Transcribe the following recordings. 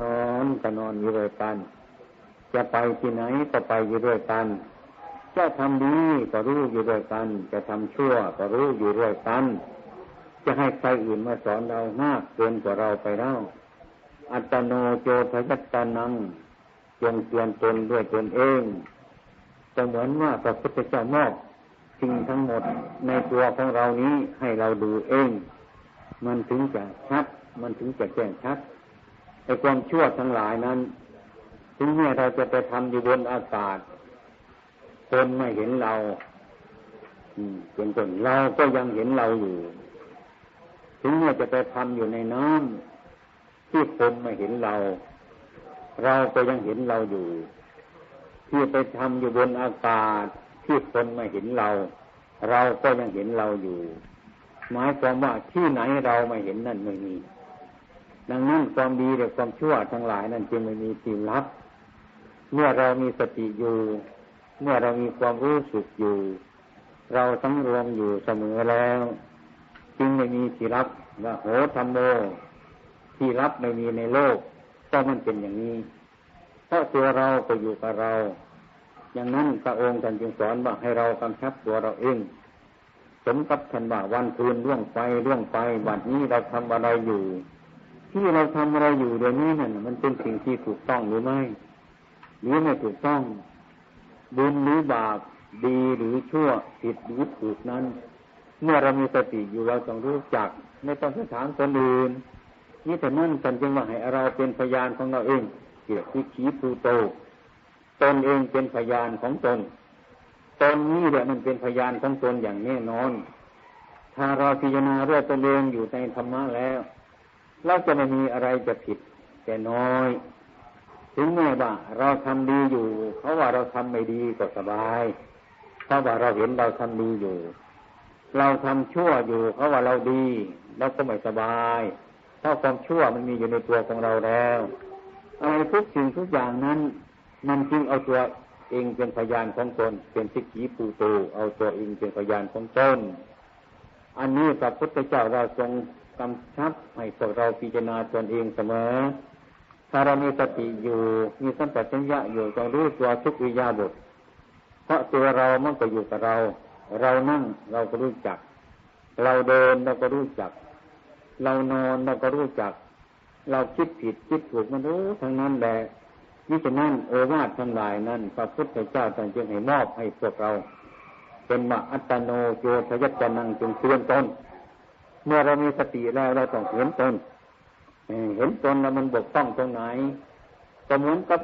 นอนก็นอนอยู่ด้วยกัน จะไปที่ไหนก็ไปอยู่ด้วยกัน จะทำดีก็รู้อยู่ด้วยกัน จะทำชั่วก็รู้อยู่ด้วยกัน จะให้ใครอื่นมาสอนเรามากเกินกว่าเราไปแล้วอัตโนโจทยัตตานังจงเตือนตนด้วยตนเองจะเหมือนว่าพระพุทธเจ้ามอบสิ่งทั้งหมดในตัวของเรานี้ให้เราดูเอง มันถึงจะชัด มันถึงจะแจ้งชัด ไอ้ความชั่วทั้งหลายนั้น ถึงแม้เราจะไปทำอยู่บนอากาศ คนไม่เห็นเราเป็นต้นเราก็ยังเห็นเราอยู่ ถึงแม้จะไปทำอยู่ในน้ำที่คนไม่เห็นเรา เราก็ยังเห็นเราอยู่ ที่ไปทำอยู่บนอากาศที่คนไม่เห็นเรา เราก็ยังเห็นเราอยู่ หมายความว่าที่ไหนเราไม่เห็นนั่นไม่มี ดังนั้นความดีและความชั่วทั้งหลายนั้นจึงไม่มีที่ลับ เมื่อเรามีสติอยู่ เมื่อเรามีความรู้สึกอยู่ เราทั้งรวมอยู่เสมอแล้ว จึงไม่มีที่ลับว่าโหธรรมโมที่ลับไม่มีในโลกก็มันเป็นอย่างนี้เพราะตัวเราก็อยู่กับเรา อย่างนั้นพระองค์ท่านจึงสอนว่าให้เรากำชับตัวเราเองสมกับท่านว่าวันคืนล่วงไปล่วงไปวันนี้เราทำอะไรอยู่ ที่เราทำอะไรอยู่เดี๋ยวนี้นั่นมันเป็นสิ่งที่ถูกต้องหรือไม่หรือไม่ถูกต้อง บุญหรือบาปดีหรือชั่วผิดหรือถูกนั้น เมื่อเรามีสติอยู่เราต้องรู้จัก ไม่ต้องไปถามคนอื่นนี่แต่นั่นกันจึงว่าให้เราเป็นพยานของเราเองเกี่ยวกับขีภูโตตนเองเป็นพยานของตนตนนี้แหละมันเป็นพยานของตนอย่างแน่นอน ถ้าเราพิจารณาเรื่องตนเองอยู่ในธรรมะแล้ว เราจะไม่มีอะไรจะผิด แต่น้อย ถึงแม้ว่าเราทำดีอยู่เขาว่าเราทำไม่ดีก็สบายเพราว่าเราเห็นเราทำดีอยู่ เราทำชั่วอยู่เขาว่าเราดีเราก็ไม่สบายเพราะความชั่วมันมีอยู่ในตัวของเราแล้วอะไรทุกสิ่งทุกอย่างนั้น มันจึงเอาตัวเองเป็นพยานของตนเป็นสิกีปูโตเอาตัวเองเป็นพยานของตนอันนี้พระพุทธเจ้าเราทรงำชับให้พวกเราพิจารณาตนเองเสมอ ถ้าเรามีสติอยู่ มีสัมปชัญญะอยู่ต้องรู้ตัวทุกวิยาบทเพราะตัวเรามันก็อยู่กับเรา เรานั่งเราก็รู้จัก เราเดินเราก็รู้จัก เรานอนเราก็รู้จัก เราคิดผิดคิดถูกมันรู้ทั้งนั้นแหละนี่ฉะนั้นโอวาททั้งหลายนั้นพระพุทธเจ้าจึงให้มอบให้พวกเรา เป็นมาอัตโนโยทยัจนังจึงเตือนตน เมื่อเรามีสติแล้วเราต้องเห็นตนเห็นตนแล้วมันบกต้องตรงไหนก็เหมือนกับ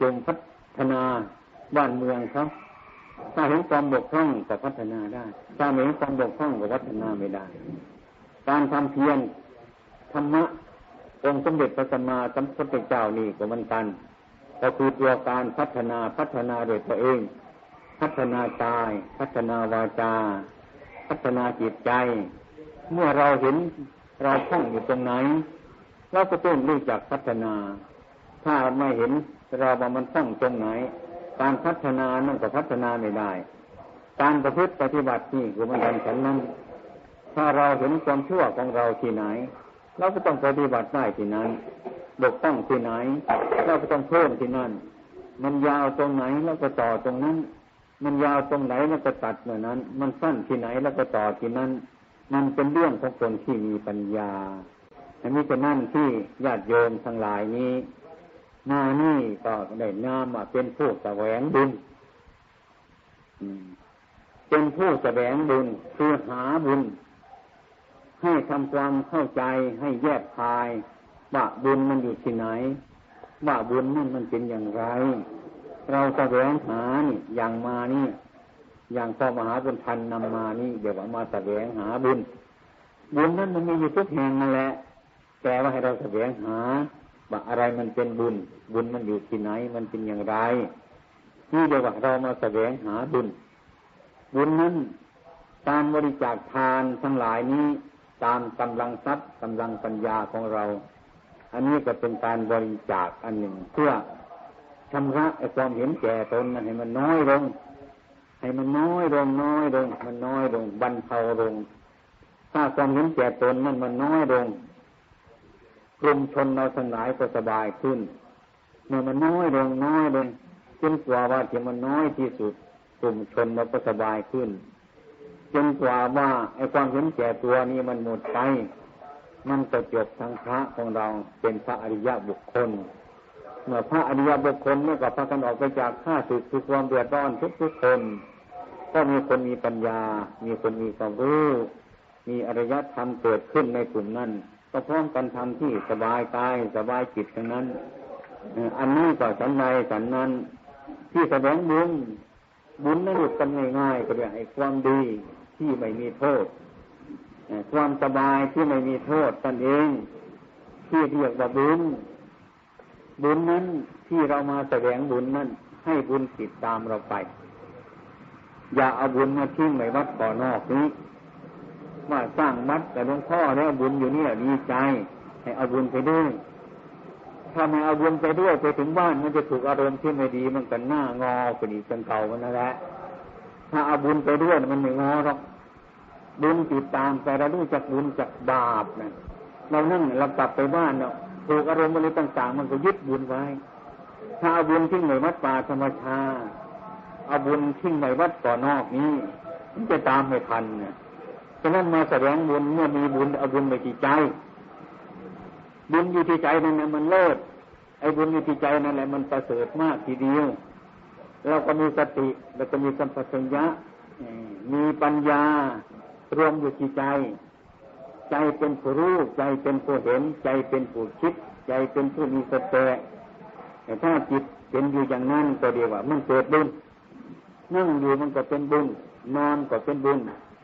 จงพัฒนาบ้านเมืองเขาถ้าเห็นความบกพร่องก็พัฒนาได้ ถ้าไม่เห็นความบกพร่องก็พัฒนาไม่ได้ การทำเพียรธรรมะองค์สมเด็จพระสัมมาสัมพุทธเจ้านี่ก็เหมือนกัน ก็คือตัวการพัฒนาพัฒนาโดยตัวเอง พัฒนากาย พัฒนาวาจา พัฒนาจิตใจ เมื่อเราเห็นเราคล่องอยู่ตรงไหนเราก็ต้องรู้จักพัฒนา ถ้าไม่เห็นเราว่ามันตั้งตรงไหน การพัฒนานั่นก็พัฒนาไม่ได้ การประพฤติปฏิบัตินี่คือมันฉันนั้นถ้าเราเห็นความชั่วของเราที่ไหน เราก็ต้องปฏิบัติได้ที่นั้นบกต้องที่ไหน เราก็ต้องเพิ่มที่นั่น มันยาวตรงไหนเราก็ต่อตรงนั้น มันยาวตรงไหนแล้วก็ตัดเมื่อนั้น มันสั้นที่ไหนแล้วก็ต่อที่นั้น มันเป็นเรื่องของคนที่มีปัญญาอันนี้จะนั่นที่ญาติโยมทั้งหลายนี้มานี่ก็ได้นามว่าเป็นผู้แสวงบุญเป็นผู้แสวงบุญคือหาบุญ ให้ทำความเข้าใจให้แยกคาย ว่าบุญมันอยู่ที่ไหน ว่าบุญนั่นมันเป็นอย่างไร เราแสวงหานี่อย่างมานี่อย่างพ่อมหาบุญทันนำมานี่เดี๋ยวว่ามาแสวงหาบุญบุญนั้นมันมีอยู่ทุกแห่งนั่นแหละแต่ว่าให้เราแสวงหาว่าอะไรมันเป็นบุญ บุญมันอยู่ที่ไหน มันเป็นอย่างไรนี่เดี๋ยวว่าเรามาแสวงหาบุญ บุญนั้นตามบริจาคทานทั้งหลายนี้ตามกำลังทรัพย์กำลังปัญญาของเรา อันนี้ก็เป็นการบริจาคอันหนึ่งเพื่อ ชำระไอ้ความเห็นแก่ตนนั้นให้มันน้อยลง ให้มันน้อยลงน้อยลง มันน้อยลงบรรเทาลง ถ้าความเห็นแก่ตนนั้นมันน้อยลงกลุ่มชนเราทั้งหลายก็สบายขึ้น เมื่อมันน้อยลงน้อยลงจนกว่าว่าที่มันน้อยที่สุด กลุ่มชนเราก็สบายขึ้นจนกว่าว่าไอ้ความเห็นแก่ตัวนี้มันหมดไป มันก็จบทางพระของเราเป็นพระอริยะบุคคล เมื่อพระอริยบุคคลเมื่อกับพระกันออกไปจากข้าศึกคือความเดือดร้อนทุกทุกคน ก็มีคนมีปัญญา มีคนมีความรู้ มีอริยธรรมเกิดขึ้นในกลุ่มนั้นก็พร้อมกันทำที่สบายกายสบายจิตทั้งนั้น อันนี้ก็สันในสันนั้น ที่แสดงบุญบุญนั้นหลุดกันง่ายๆก็เรียกไอ้ความดีที่ไม่มีโทษความสบายที่ไม่มีโทษตนเอง ที่เรียกว่าบุญ บุญนั้นที่เรามาแสดงบุญนั้นให้บุญติดตามเราไป อย่าเอาบุญมาทิ้งในวัดก่อนอกนี้ว่าสร้างวัดแต่หลวงพ่อแล้วบุญอยู่นี่ดีใจ ให้เอาบุญไปด้วยถ้าไม่เอาบุญไปด้วยไปถึงบ้านมันจะถูกอารมณ์ที่ไม่ดีมันกันหน้างอไปอีกจนเก่ามันนั่นแหละถ้าเอาบุญไปด้วยมันไม่งอหรอกบุญติดตามไปเรารู้จักบุญจักบาปนะเรานั่งเรากลับไปบ้านเนาะ ถูกอารมณ์อะไรต่างๆ มันก็ยึดบุญไว้ ถ้าเอาบุญทิ้งในวัดป่าธรรมชาเอาบุญทิ้งในวัดก่อนอกนี้มันจะตามไม่ทันเนี่ยฉะนั้นมาแสดงบุญเมื่อมีบุญเอาบุญไปที่ใจ บุญอยู่ที่ใจนั่นแหละมันเลิศไอ้บุญอยู่ที่ใจนั่นแหละมันประเสริฐมากทีเดียวเราก็มีสติเราก็มีสัมปชัญญะมีปัญญารวมอยู่ที่ใจ ใจเป็นผู้รู้ใจเป็นผู้เห็น ใจเป็นผู้คิด ใจเป็นผู้มีสติแต่ถ้าจิตเป็นอยู่อย่างนั้นก็เดียวว่า มันเกิดบุญนั่งอยู่มันก็เป็นบุญนอนก็เป็นบุญ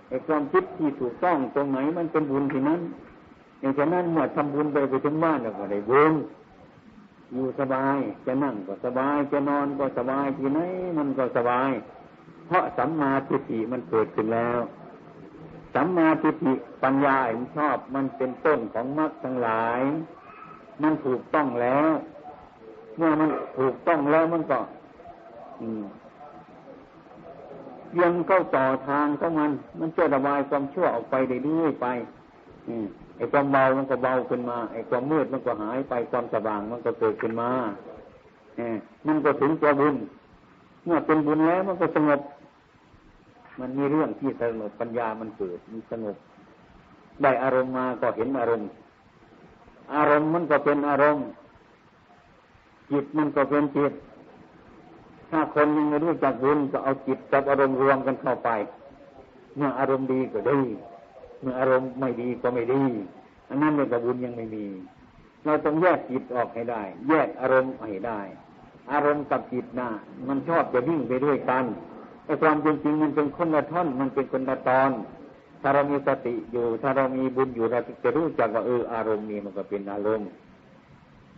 ไอ้ความคิดที่ถูกต้องตรงไหนมันเป็นบุญที่นั้นไอย่างฉะนั้นเมื่อทำบุญไปไปถึงบ้านแล้วก็ได้บุญอยู่สบายจะนั่งก็สบายจะนอนก็สบายที่ไหนมันก็สบาย เพราะสัมมาทิฏฐิมันเกิดขึ้นแล้ว สัมมาทิฏฐิปัญญาเห็นชอบมันเป็นต้นของมรรคทั้งหลาย มันถูกต้องแล้ว เมื่อมันถูกต้องแล้วมันก็ยังเข้าต่อทางของมัน มันจะระบายความชั่วออกไปเรื่อยๆไปไอ้ความเบามันก็เบาขึ้นมา ไอ้ความมืดมันก็หายไปความสว่างมันก็เกิดขึ้นมาเอมันก็ถึงตัวบุญ เมื่อเป็นบุญแล้วมันก็สงบ มันมีเรื่องที่สงบปัญญามันเกิดมันสงบได้อารมณ์มาก็เห็นอารมณ์ อารมณ์มันก็เป็นอารมณ์จิตมันก็เป็นจิต ถ้าคนยังไม่รู้จักบุญก็เอาจิตกับอารมณ์รวมกันเข้าไป เมื่ออารมณ์ดีก็ดี เมื่ออารมณ์ไม่ดีก็ไม่ดี อันนั้นเรื่องบุญยังไม่มี เราต้องแยกจิตออกให้ได้ แยกอารมณ์ให้ได้ อารมณ์กับจิตนะมันชอบจะวิ่งไปด้วยกัน แต่ความจริงๆมันเป็นคนละท่อน มันเป็นคนละตอน ถ้าเรามีสติอยู่ ถ้าเรามีบุญอยู่เราจะรู้จักว่าเอออารมณ์นี้มันก็เป็นอารมณ์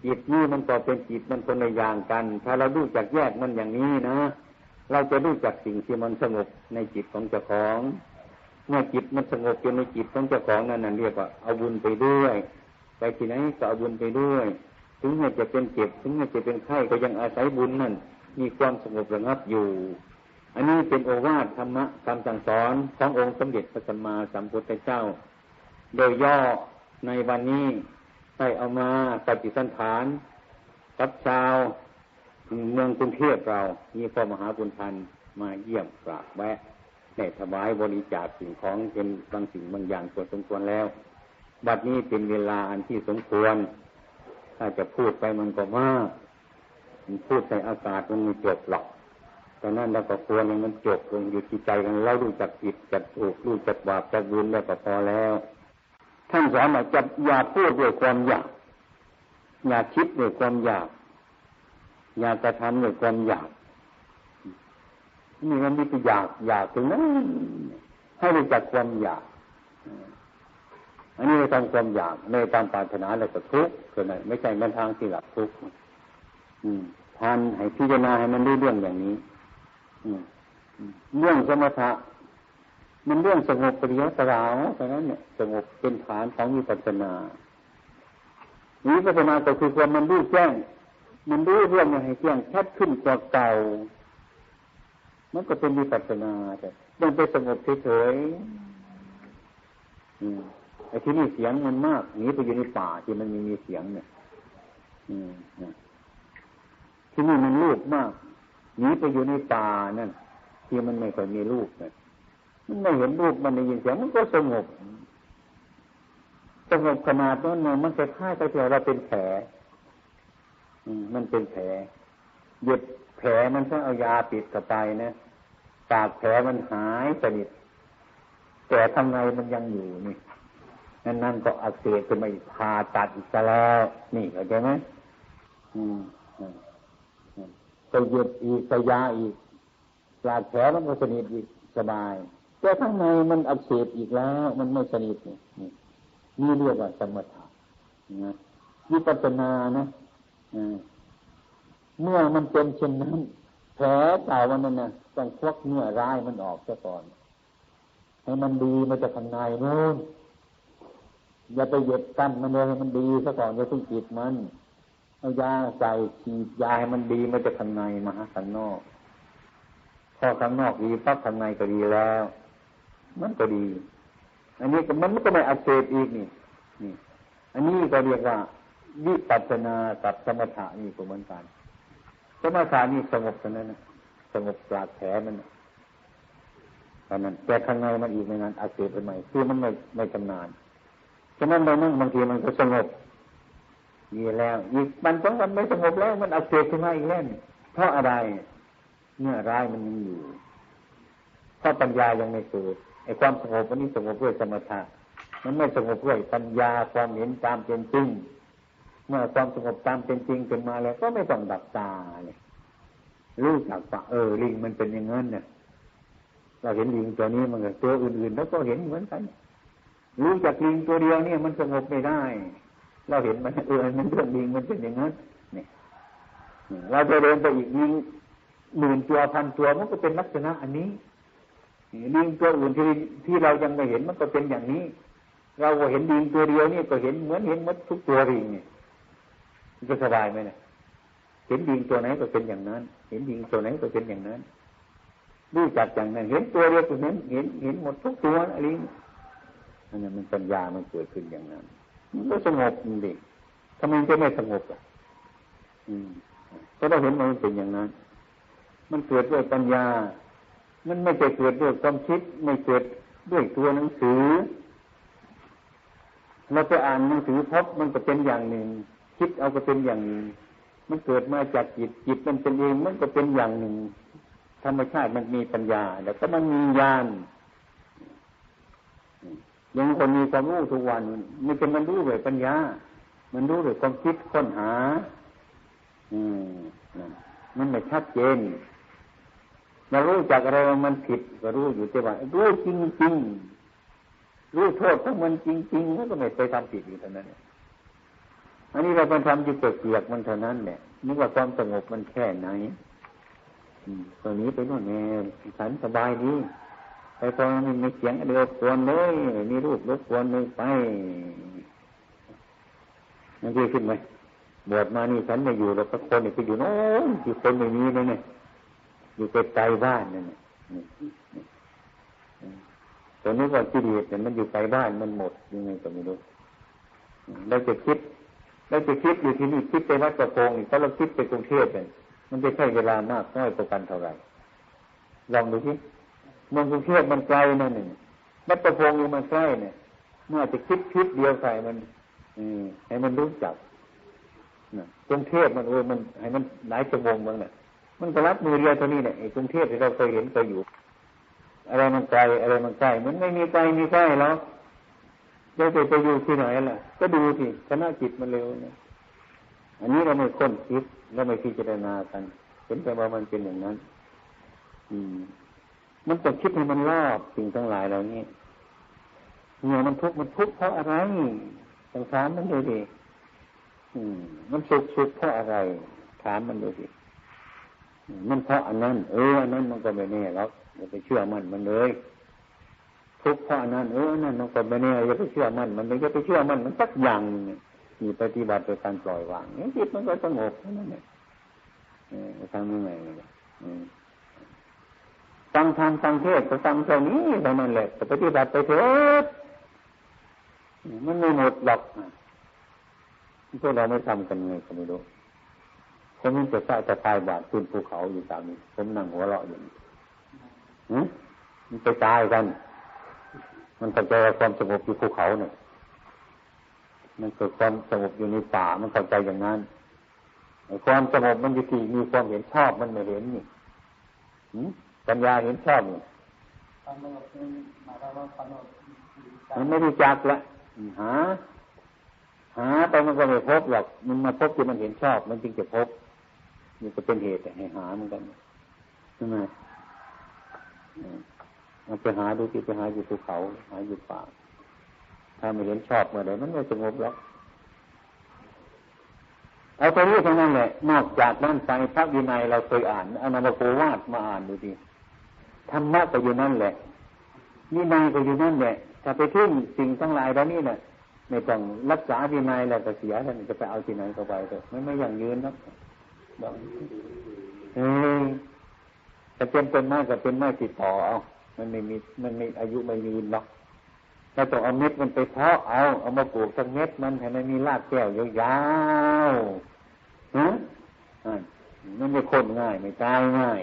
จิตนี้มันก็เป็นจิตมันคนละอย่างกัน ถ้าเรารู้จักแยกมันอย่างนี้นะ เราจะรู้จักสิ่งที่มันสงบในจิตของเจ้าของเมื่อจิตมันสงบอยู่ในจิตของเจ้าของนั่นนั่นเรียกว่าเอาบุญไปด้วยไปที่ไหนก็เอาบุญไปด้วย ถึงแม้จะเป็นเจ็บถึงแม้จะเป็นไข้ก็ยังอาศัยบุญนั่นมีความสงบระงับอยู่ อันนี้เป็นโอวาทธรรมะคำสั่งสอนขององค์สมเด็จพระสัมมาสัมพุทธเจ้า โดยย่อในวันนี้ได้เอามาปฏิสันฐานกับชาวเมืองกรุงเทพเรา มีพ่อมหาบุญทันมาเยี่ยมกราบแวะในถวายบริจาคสิ่งของเป็นบางสิ่งบางอย่างส่วนสมควรแล้ว บัดนี้เป็นเวลาอันที่สมควร ถ้าจะพูดไปมันก็มากพูดในอากาศมันไม่จบหรอก ดังนั้นเราก็ควรมันจบลงอยู่ที่ใจกันเรารู้จักผิดจักถูกรู้จักบาปจักบุญแล้วก็พอแล้ว ท่านสอนว่าจะอย่าพูดด้วยความอยากอย่าคิดด้วยความอยากอย่ากระทำด้วยความอยากนี่มันมีแต่อยากอยากถึงนั้นให้รู้จักความอยากอันนี้เราทำความอยากในตามปรารถนาแล้วก็ทุกข์เกิดไหนไม่ใช่มันทางที่หลับทุกข์ทานให้พิจารณาให้มันรู้เรื่องอย่างนี้ เรื่องสมถะมันเรื่องสงบปริยัติราวเพราะนั้นเนี่ยสงบเป็นฐานของวิปัสสนาวิปัสสนาก็คือความมันรู้แจ้ง มันรู้เรื่องให้แจ้งชัดขึ้นกว่าเก่า มันก็เป็นวิปัสสนาแต่มันไปสงบเฉยๆไอ้ที่นี่เสียงมันมากนี้ไปอยู่ในป่าที่มันมีมีเสียงเนี่ย อืมที่นี่มันลูกมาก หนีไปอยู่ในป่านั่นที่มันไม่เคยมีลูกเนี่ยมันไม่เห็นลูกมันได้ยินเสียงมันก็สงบสงบขนาดนั้นมันจะค่ายไปเถอะเราเป็นแผลมันเป็นแผลหยุดแผลมันต้องเอายาปิดกับไปนะปากแผลมันหายสนิทแต่ทางมันยังอยู่นี่นั่นนั่นก็อักเสบขึ้นมาอีกผ่าตัดอีกแล้วนี่เข้าใจไหมอืม หยุดอีกก็ยาอีกปาแผลมันก็สนิทอีกสบาย แต่ข้างในมันอักเสบอีกแล้ว มันไม่สนิทนี่นี่เรียกว่าสมถะนะวิปัสสนานะเมื่อมันเป็นเช่นนั้นแผลเก่ามันนั่นนะต้องควักเนื้อร้ายมันออกซะก่อน ให้มันดีมันจะข้างในนู้นอย่าไปเหยียดกั้นมันเลยให้มันดีซะก่อนอย่าเพิ่งจิตมัน เอายาใส่ฉีดยาให้มันดีมันจะข้างในมาหาข้างนอกพอข้างนอกดีปั๊บข้างในก็ดีแล้ว มันก็ดี อันนี้ก็มันก็ไม่อักเสบอีกนี่นี่ อันนี้ก็เรียกว่าวิปัสสนากับสมถะนี่ก็เหมือนกันสมถะนี่สงบเท่านั้นสงบปราดแผลมันตอนนั้นแต่ข้างในมันอีกไม่นานอาเสบไปใหม่คือมันไม่ไม่ชำนาญฉะนั้นเรานั่งบางทีมันก็สงบ มีแล้วอีกมันสองวันไม่สงบแล้ว มันอาเสบขึ้นมาอีกแล้วเพราะอะไรเนื้อร้ายมันยังอยู่เพราะปัญญายังไม่เกิดไอ้ความสงบวันนี้สงบด้วยสมถะมันไม่สงบด้วยปัญญาความเห็นตามเป็นจริงเมื่อความสงบตามเป็นจริงขึ้นมาแล้ว ก็ไม่ต้องดับตาเนี่ยรู้จักว่าเออลิงมันเป็นอย่างนั้นเนี่ยเราเห็นลิงตัวนี้มันกับตัวอื่นๆ แล้วก็เห็นเหมือนกันรู้จักลิงตัวเดียวเนี่ยมันสงบไม่ได้ เราเห็นมันเออมันเรื่องลิงมันเป็นอย่างนั้นเนี่ยเราจะเดินไปอีกลิงหมื่นตัวพันตัวมันก็เป็นลักษณะอันนี้ลิงตัวอื่นที่ที่เรายังไม่เห็นมันก็เป็นอย่างนี้ เราเห็นลิงตัวเดียวนี่ก็เห็นเหมือนเห็นมดทุกตัวลิงเนี่ยจะสบายไหมเนี่ยเห็นดิงตัวไหนก็เป็นอย่างนั้น เห็นดิงตัวไหนก็เป็นอย่างนั้นรู้จักอย่างนั้น เห็นตัวเดียวก็เห็นเห็นเห็นหมดทุกตัวอะไรอันนั้นมันปัญญามันเกิดขึ้นอย่างนั้น มันก็สงบจริงทำไมจะไม่สงบอะอืมก็ต้องเห็นมันเป็นอย่างนั้น มันเกิดด้วยปัญญา มันไม่ใช่เกิดด้วยความคิด ไม่เกิดด้วยตัวหนังสือ เราไปอ่านหนังสือพบมันก็เป็นอย่างหนึ่ง คิดเอาก็เป็นอย่างหนึ่ง มันเกิดมาจากจิต จิตมันเป็นเอง มันก็เป็นอย่างหนึ่ง ธรรมชาติมันมีปัญญา แล้วก็มันมีญาณ ยังคนมีความรู้ทุกวันมันจะมันรู้ด้วยปัญญา มันรู้ด้วยความคิดค้นหา อืมมันไม่ชัดเจนเรารู้จากอะไรมันผิดก็รู้อยู่แต่ว่ารู้จริงจริงรู้โทษของมันจริงๆแล้วก็ไม่ไปทำผิดอยู่เท่านั้นอันนี้เราเป็นทำอยู่เปียกมันเท่านั้นแหละนึกว่าความสงบมันแค่ไหนตรงนี้ไปโน่นแน่ฉันสบายดี ไปตอนนี้มีเสียงเดียวกวนเลยมีรูปรบกวนเลยไปมันดีขึ้นไหมบวชมานี่ฉันไม่อยู่แล้วก็คนนี่ไปอยู่โน้นที่คนไม่มีเลยเนี่ยอยู่ไกลบ้านนั่นเนี่ยตอนนี้ก็กิเลสเนี่ยมันอยู่ไกลบ้านมันหมดยังไงก็ไม่รู้เราจะคิดเราจะคิดอยู่ที่นี่คิดไปวัดประโคงอีกถ้าเราคิดไปกรุงเทพเนี่ยมันจะใช้เวลามากน้อยกว่ากันเท่าไหร่ลองดูที่ เมืองกรุงเทพมันไกลนั่นหนึ่งวัดประโคงมันใกล้เนี่ยเมื่อจะคิดคิดเดียวใส่มันอืมให้มันรู้จักกรุงเทพมันเออมันให้มันหลายชั่วโมงบ้งเนี่ยมันก็รับมือเดียวเท่านี้เนี่ยไอ้กรุงเทพที่เราเคยเห็นเคยอยู่ อะไรมันไกลอะไรมันใกล้มันไม่มีไกลมีใกล้แล้วเราจะไปอยู่ที่ไหนล่ะ ก็ดูสิคณะจิตมันเร็วนะอันนี้เราไม่ค้นคิดเราไม่พิจารณากัน เห็นแต่ว่ามันเป็นอย่างนั้น อืม มันต้องคิดให้มันรอบสิ่งทั้งหลายเหล่านี้เนี่ยมันทุกข์มันทุกข์เพราะอะไรต้องถามมันดูดิมันสุขสุขเพราะอะไร ถามมันดูดิมันเพราะอันนั้น เอออันนั้นมันก็ไม่แน่หรอกอย่าไปเชื่อมันมันเลย ทุกข์เพราะอันนั้น เออนั่นมันก็ไม่แน่อย่าไปเชื่อมันมันไม่อย่าไปเชื่อมันมันสักอย่างมีปฏิบัติโดยการปล่อยวางนี่จิตมันก็สงบนั่นแหละทำยังไง ฟังธรรมฟังเทศก็ฟังเท่านี้เท่านั้นแหละปฏิบัติไปเถิดมันไม่หมดหรอกพวกเราไม่ทำกันไงก็ไม่รู้ผมมันจะใต้จะตายบาดขึ้นภูเขาอยู่ตามนี้ผมนั่งหัวเราะอยู่มันไปตายกัน มันเข้าใจความสงบอยู่ภูเขาเนี่ยมันเกิดความสงบอยู่ในป่ามันเข้าใจอย่างนั้นความสงบมันอยู่ที่มีความเห็นชอบมันไม่เห็นนี่ ปัญญาเห็นชอบนี่มันไม่รู้จักละหา หาไปมันก็ไม่พบหรอกมันมาพบที่มันเห็นชอบ มันจึงจะพบมันจะเป็นเหตุให้หาเหมือนกันใช่ไหมมันไปหาดูที่ไปหาอยู่ภูเขา หาอยู่ป่าถ้าไม่เห็นชอบเมื่อไหร่มันไม่สงบแล้วเอาไปรู้ทั้งนั้นแหละนอกจากนั้นไปพระวินัยเราเคยอ่านเอานามโกวาดมาอ่านดูดิ ธรรมะก็อยู่นั่นแหละวินัยก็อยู่นั่นแหละถ้าไปทิ้งสิ่งทั้งหลายแล้วนี่เนี่ยไม่ต้องรักษาวินัยแล้วก็เสียท่านจะไปเอาที่ไหนก็ไปเถอะไม่ไม่อย่างยืนนะบอกเออจะเป็นต้นไม้ก็เป็นไม้ติดต่อเอา มันไม่มีมันไม่อายุไม่ยืนหรอกเราต้องเอาเม็ดมันไปเพาะเอาเอามาปลูกสักเม็ดมันให้มันมีรากแก้วยาวๆนะมันไม่คนง่ายไม่ตายง่าย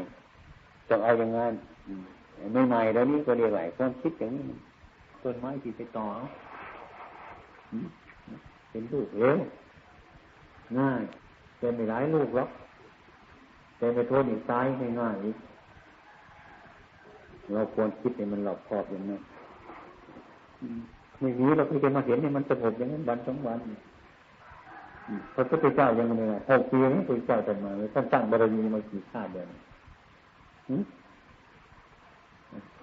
ต้องเอาอย่างนั้น ใหม่แล้วนี้ก็เรียกไหวความคิดอย่างนี้ต้นไม้ที่ไปต่อเป็นลูกเร็วง่ายเป็นไม่หลายลูกหรอกเป็นไปโทษอีกตายง่ายๆเราควรคิดให้มันหลอกครอบอย่างนั้นไม่มีเราก็จะมาเห็นเนี่ยมันสงบอย่างนั้นวันสองวันพระพุทธเจ้ายังไงหกปีนี้พระพุทธเจ้าจะมาท่านตั้งบารมีมากี่ชาติเดือน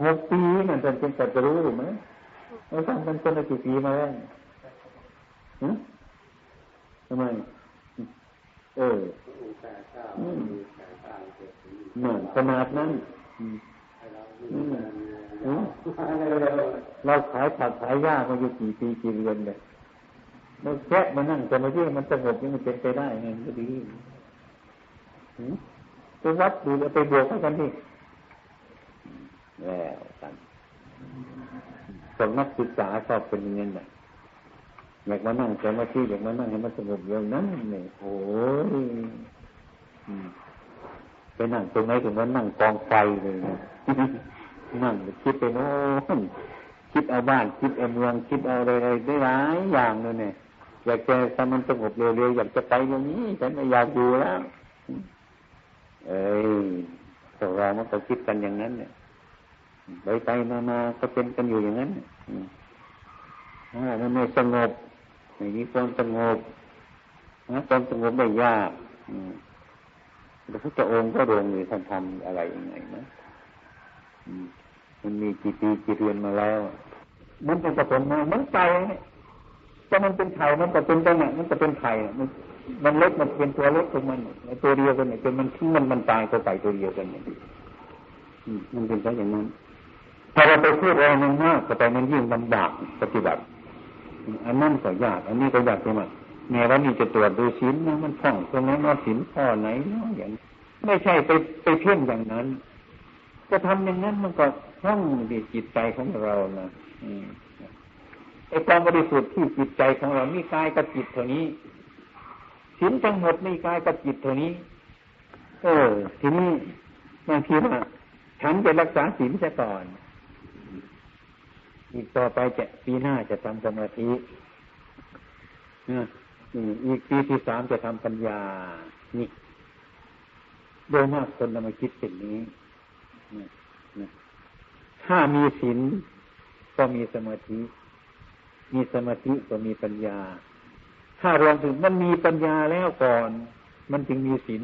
หกปีนั่นเป็นเป็นแต่จะรู้ไหรือไหมเราทำกันจนกี่ปีมาแล้วทำไม เออนั่นขนาดนั้นเราขายผักขายหญ้ามาอยู่กี่ปีกี่เดือนเลยเราแค่มานั่งจะมาเยี่ยมันสงบยังมันเป็นไปได้ไงก็ดีไปวัดดูแล้วไปบวกกันที่ แล้วกันสำนักศึกษาชอบเป็นอย่างนั้นแหละอยากมานั่งสมาธิอยากมานั่งให้มันสงบอย่างนั้นเนี่ยโอ้ยไปนั่งตรงไหนถึงว่านั่งกองไฟเลยนั่งคิดไปโน่นคิดเอาบ้านคิดเอาเมืองคิดเอาอะไรได้หลายอย่างเลยเนี่ยอยากจะทำมันสงบเร็วๆอยากจะไปอย่างนี้ฉันไม่อยากอยู่แล้ว เอ้ยพวกเรามันก็คิดกันอย่างนั้นเนี่ย ไปไปมามาก็เป็นกันอยู่อย่างนั้นอ่ามันไม่สงบไม่มีความสงบนะความสงบไม่ยากพระพุทธองค์ก็ดวงมีท่านทำอะไรยังไงนะมันมีกี่ปีกี่เดือนมาแล้ว มันเป็นผสมมามันไก่แต่มันเป็นไข่มันก็เป็นตัวเนี่มันจะเป็นไข่มันมันเล็กมันเป็นตัวเล็กของมันตัวเดียวกันเนี่ยจนมันที่มันมันตายตัวไก่ตัวเดียวกันเนี่ยมันเป็นแค่อย่างนั้น พอเราไปพูดอะไรมันมากก็ไปมันยิ่งลำบากปฏิบัติ อันนั้นก็ยาก อันนี้ก็ยากตรงไหนแม้ว่านี่จะตรวจดูสินนะมันท่องตรงนั้นว่าสินข้อไหนเนาะอย่างไม่ใช่ไปไปเพ่งอย่างนั้น จะทำอย่างนั้นมันก็ท่องดีจิตใจของเรานะไอ้ความบริสุทธิ์ที่จิตใจของเรามีกายกับจิตเท่านี้สินทั้งหมดมีกายกับจิตเท่านี้เออทีนี้บางทีว่าฉันจะรักษาศีลซะก่อน อีกต่อไปจะปีหน้าจะทำสมาธิอีกปีที่สามจะทำปัญญา นี่โดยมากคนเรามาคิดสิ่งนี้ถ้ามีศีลก็มีสมาธิ มีสมาธิก็มีปัญญา ถ้ารวมถึงมันมีปัญญาแล้วก่อน มันจึงมีศีล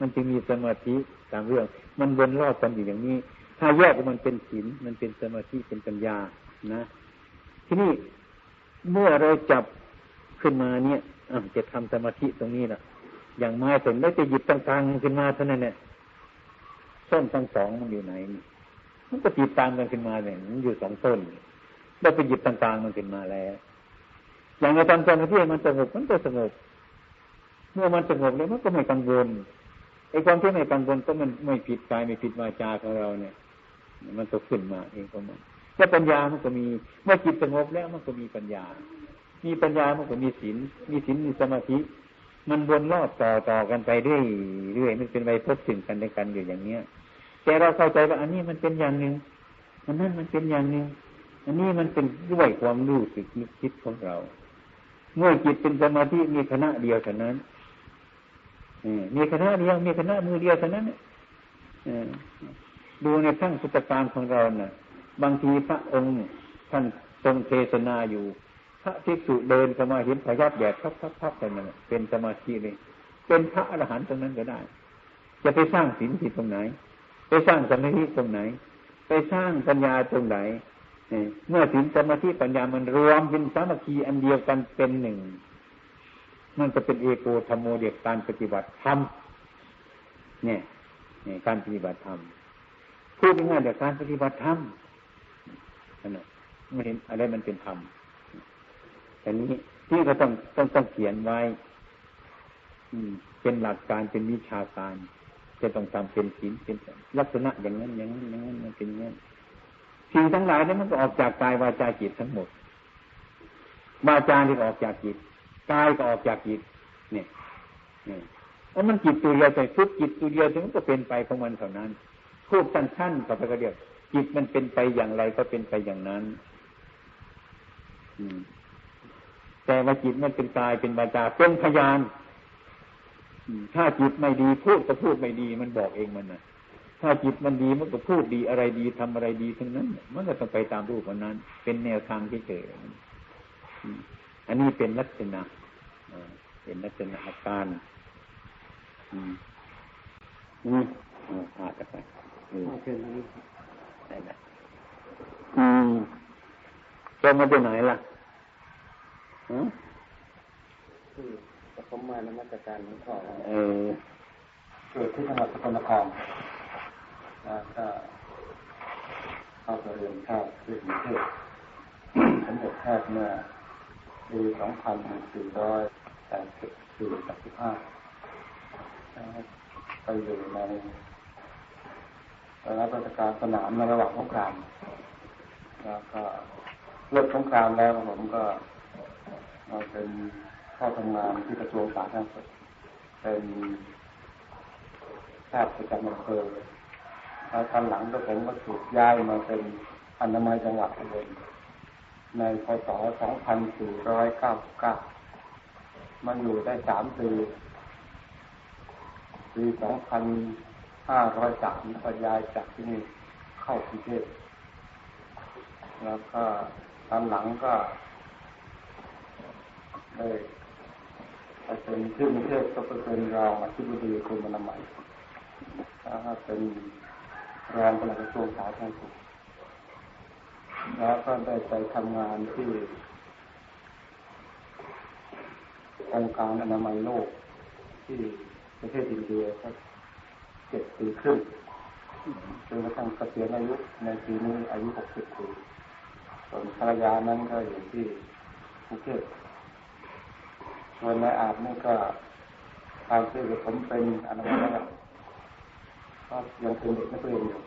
มันจึงมีสมาธิตามเรื่อง มันวนรอบกันอยู่อย่างนี้ ถ้าแยกมันเป็นศีลมันเป็นสมาธิเป็นปัญญานะ ทีนี้เมื่อเราจับขึ้นมาเนี่ยจะทำสมาธิตรงนี้แหละอย่างไมาถึงได้จะหยิบต่างๆขึ้นมาเท่านั้นเนี่ยต้นทั้งสองมันอยู่ไหนมันก็ติดตามกันขึ้นมาเนี่ยมันอยู่สองต้นได้ไปหยิบต่างๆมันขึ้นมาแล้ว อย่างเราทำสมาธิมันสงบมันก็สงบเมื่อมันสงบแล้วมันก็ไม่กังวลไอ้ความที่ไม่กังวลก็มันไม่ผิดกายไม่ผิดวาจาของเราเนี่ย มันก็ขึ้นมาเองก็มันแล้วปัญญามันก็มี เมื่อจิตสงบแล้วมันก็มีปัญญา มีปัญญามันก็มีศีลมีศีลมีสมาธิ มันวนรอบต่อต่อกันไปเรื่อยเรื่อยมันเป็นไปพบสิ่งกันในกันอยู่อย่างเนี้ยแต่เราเข้าใจว่าอันนี้มันเป็นอย่างหนึ่งอันนั้นมันเป็นอย่างหนึ่งอันนี้มันเป็นด้วยความรู้สึกนึกคิดของเรา เมื่อจิตเป็นสมาธิมีคณะเดียวเท่านั้นมีคณะเดียวมีคณะมือเดียวเท่านั้น ดูในทั้งสุตการของเราเนะ่ะ บางทีพระองค์ท่านทรงเทศนาอยู่ พระภิกษุเดินเข้ามาเห็นพยับแดดพับพับพับไปนั่นเป็นสมาธิเลยเป็นพระอรหันต์ตรงนั้นก็ได้ จะไปสร้างศีลที่ตรงไหน ไปสร้างสมาธิตรงไหน ไปสร้างปัญญาตรงไหนเมื่อศีลสมาธิปัญญามันรวมเป็นสามัคคีอันเดียวกันเป็นหนึ่งมันจะเป็นเอโกธรรมโมเดียการปฏิบัติธรรมเนี่ยการปฏิบัติธรรม พูดง่ายๆเดียวการปฏิบัติธรรมนั่นแหละไม่เห็นอะไรมันเป็นธรรมแต่นี้ที่ก็ต้องต้องต้องเขียนไว้ อืม เป็นหลักการเป็นวิชาการ จะต้องทำเป็นศีลเป็นลักษณะอย่างนั้นอย่างนั้นอย่างนั้นมันเป็นอย่างนั้นสิ่งทั้งหลายนั้นมันก็ออกจากกายวาจาจิตทั้งหมดวาจาที่ออกจากจิตกายก็ออกจากจิตเนี่ยเนี่ยแล้วมันจิตตัวเดียวใจพุทจิตตัวเดียวถึงก็เป็นไปของมันเท่านั้น พูดสั้นๆกับไปก็เดียวจิตมันเป็นไปอย่างไรก็เป็นไปอย่างนั้น อืม แต่ว่าจิตมันเป็นกายเป็นวาจาเป็นพยานถ้าจิตไม่ดีพูดก็พูดไม่ดี มันบอกเองมันนะถ้าจิตมันดีมันก็พูดดีอะไรดีทำอะไรดีทั้งนั้น มันก็ต้องไปตามรูปมันนั้น เป็นแนวทางที่เกิดอันนี้เป็นลักษณะเป็นลักษณะอาการอืมอืมอ่ากันไป อืมจะมาจากไหนล่ะฮะคือผมมานมัสการหลวงพ่อเออเกิดที่จังหวัดสกลนครแล้วก็เข้าเรียนแพทย์ที่กรุงเทพผมเด็จแพทย์เมื่อปีสองพันสี่ร้อยแปดสิบสี่แปดสิบห้าไปอยู่ใน รับราชการสนามในระหว่างสงครามแล้วก็เลิกสงครามแล้วผมก็มาเป็นเข้าทำงานที่กระทรวงสาธารณสุขเป็นแพทย์ประจำอำเภอแล้วตอนหลังก็ผมก็ถูกย้ายมาเป็นอนามัยจังหวัดอุบลในพศ 2499มันอยู่ได้สามปี ปี 2 0 2503ก็ย้ายจากที่นี่เข้ากรุงเทพแล้วก็ตอนหลังก็ได้ไปเป็นที่กรุงเทพก็เป็นรองอธิบดีกรมอนามัยแล้วก็เป็นรองปลัดกระทรวงสาธารณสุขแล้วก็ได้ไปทำงานที่องค์การอนามัยโลกที่ประเทศอินเดียสัก เจ็ดปีครึ่งจนกระทั่งเกษียณอายุในปีนี้อายุหกสิบปีส่วนภรรยานั้นก็อยู่ที่ภูเก็ตส่วนนายอาบนี่ก็ทางที่ผมเป็นอนามัยก็ยังเป็นเด็กนักเรียนอยู่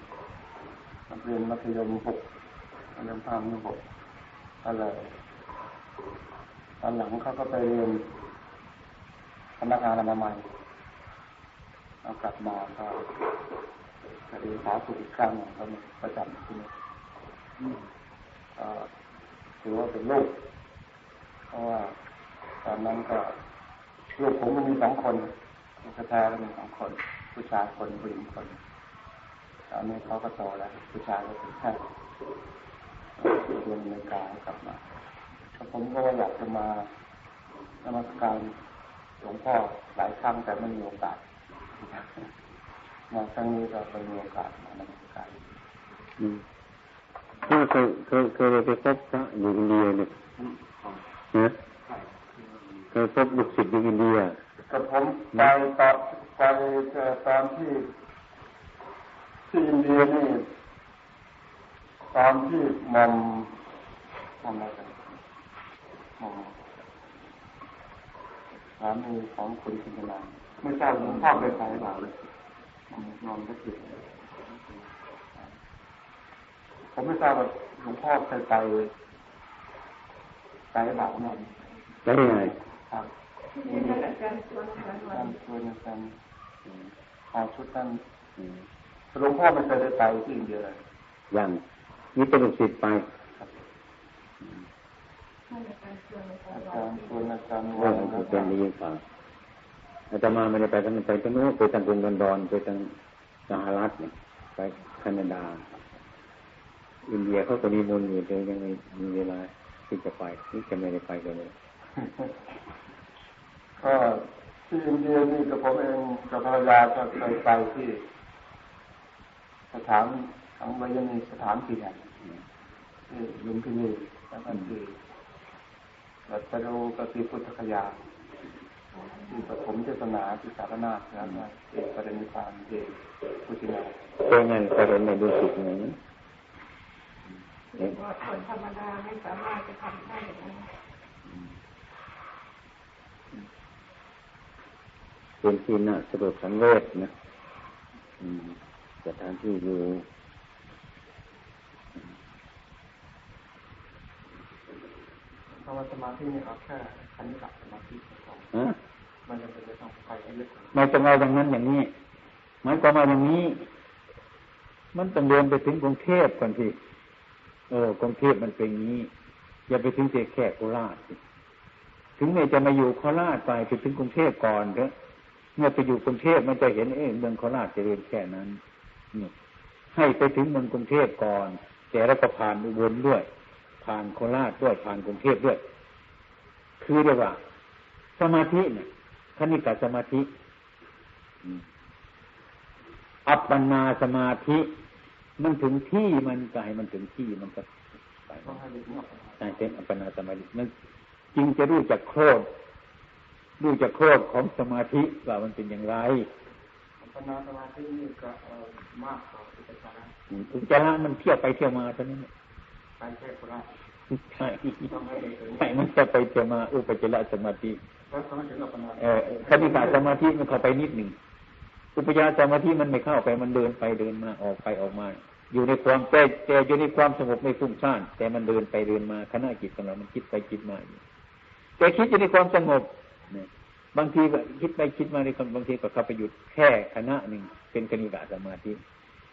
นักเรียนมัธยมหกมัธยมห้ามัธยมหกก็เลยตอนหลังเขาก็ไปเรียนพนักงานอนามัย เอากลับมาก็เรียนสาสุขอีกครั้งเขาประจำที่นี่ถือว่าเป็นลูกเพราะว่าตอนนั้นก็ลูกผมมีสองคนลูกแท้ก็มีสองคน ผู้ชายคนผู้หญิงคนตอนนี้เขาก็โตแล้ว ผู้ชายก็เป็นแพทย์เรียนอเมริกากลับมาผมก็อยากจะมานมัสการหลวงพ่อหลายครั้งแต่ไม่มีโอกาส มาครั้งนี้ก็เป็นโอกาสมานมัสการอืมเคยเคยเคยไปพบพระอยู่อินเดียเนี่ยนะเคยพบลูกศิษย์อยู่อินเดียกับผมไปตอนไปตอนที่ที่อินเดียนี่ตอนที่มันทำอะไรกันมองสามีของคุณคุณนาน ไม่ทราบหลวงพ่อไปไปหรือเปล่าเลยนอนก็ติดผผมไม่ทราบว่าหลวงพ่อเคยไปไปหรือเปล่าเนี่ยได้ยังไงครับมีการชวนอาจารย์เอาชุดนั้นหลวงพ่อไม่เคยได้ไปที่อินเดียเลยยังนี่เป็นลูกศิษย์ไปอาจารย์ชวนอาจารย์เอวัอนเป็นได้ยินข่าว อาตมาไม่ได้ไปทางนั้นไปทางโน้นไปทางกรุงลอนดอนไปทางสหรัฐเนี่ยไปแคนาดา อินเดียเขาก็มีมนต์อยู่แต่ยังไม่มีเวลาที่จะไปนี่จะไม่ได้ไปกันเลยก็ที่อินเดียนี่กับผมเองกับภรรยาก็เคยไปที่ สถานของวิยนีสถานที่แห่งที่ลุมพินีแล้วก็ที่รัตโรกติพุทธคยา ที่ปฐมเทศนาที่สารนาถแล้วก็เอกประเด็นนิพพานเอกพุทธินาเป็นงั้นก็เลยไม่รู้สึกเหมือนเนี่ยว่าคนธรรมดาไม่สามารถจะทำได้อย่างนั้นเป็นที่น่าสลดสังเวชนะอืมสถานที่อยู่เพราะว่าสมาธินี่เอาแค่ขันธ์กับสมาธิของฮะ มันจะเป็นเรื่องของไปยึดไม่ต้องเอาอย่างนั้นอย่างนี้หมายความว่าอย่างนี้ มันต้องเดินไปถึงกรุงเทพก่อนสิเออกรุงเทพมันเป็นอย่างนี้ อย่าไปถึงเสียแค่โคราชถึงแม้จะมาอยู่โคราชไปไปถึงกรุงเทพก่อนเถอะเมื่อไปอยู่กรุงเทพมันจะเห็นเอ๊ะเมืองโคราชจะเรียนแค่นั้นนี่ให้ไปถึงเมืองกรุงเทพก่อนแต่แล้วก็ผ่านอุบลด้วย ผ่านโคราชด้วยผ่านกรุงเทพด้วย คือเรียกว่า สมาธิเนี่ย ณิกาสมาธิอืมอัปปนาสมาธิ มันถึงที่มันก็ให้มันถึงที่มันก็ไปต้องให้ยึดนอกใช่เป็นอัปปนาสมาธิมันจึงจะรู้จักโคตรรู้จักโคตรของสมาธิว่ามันเป็นอย่างไรปนาสมาธินี่ก็เอ่อมากกว่าอุปจาระอืมอุจจาระมันเที่ยวไปเที่ยวมาเท่านั้นแหละไปแค่โคราชใช่ต้องให้ไปถึงใช่มันจะไปเที่ยวมาอุปจจาระสมาธิ แล้วต้องถึงอัปปนาเออคณิกาสมาธิมันเข้าไปนิดหนึ่งอุปยาสมาธิมันไม่เข้าไปมันเดินไปเดินมาออกไปออกมา อยู่ในความแต่แต่อยู่ในความสงบไม่ฟุ้งซ่านแต่มันเดินไปเดินมาขณะจิตของเรามันคิดไปคิดมาอยู่แต่คิดอยู่ในความสงบบางทีก็คิดไปคิดมาในความบางทีก็เข้าไปหยุดแค่คณะหนึ่งเป็นคณิกาสมาธิ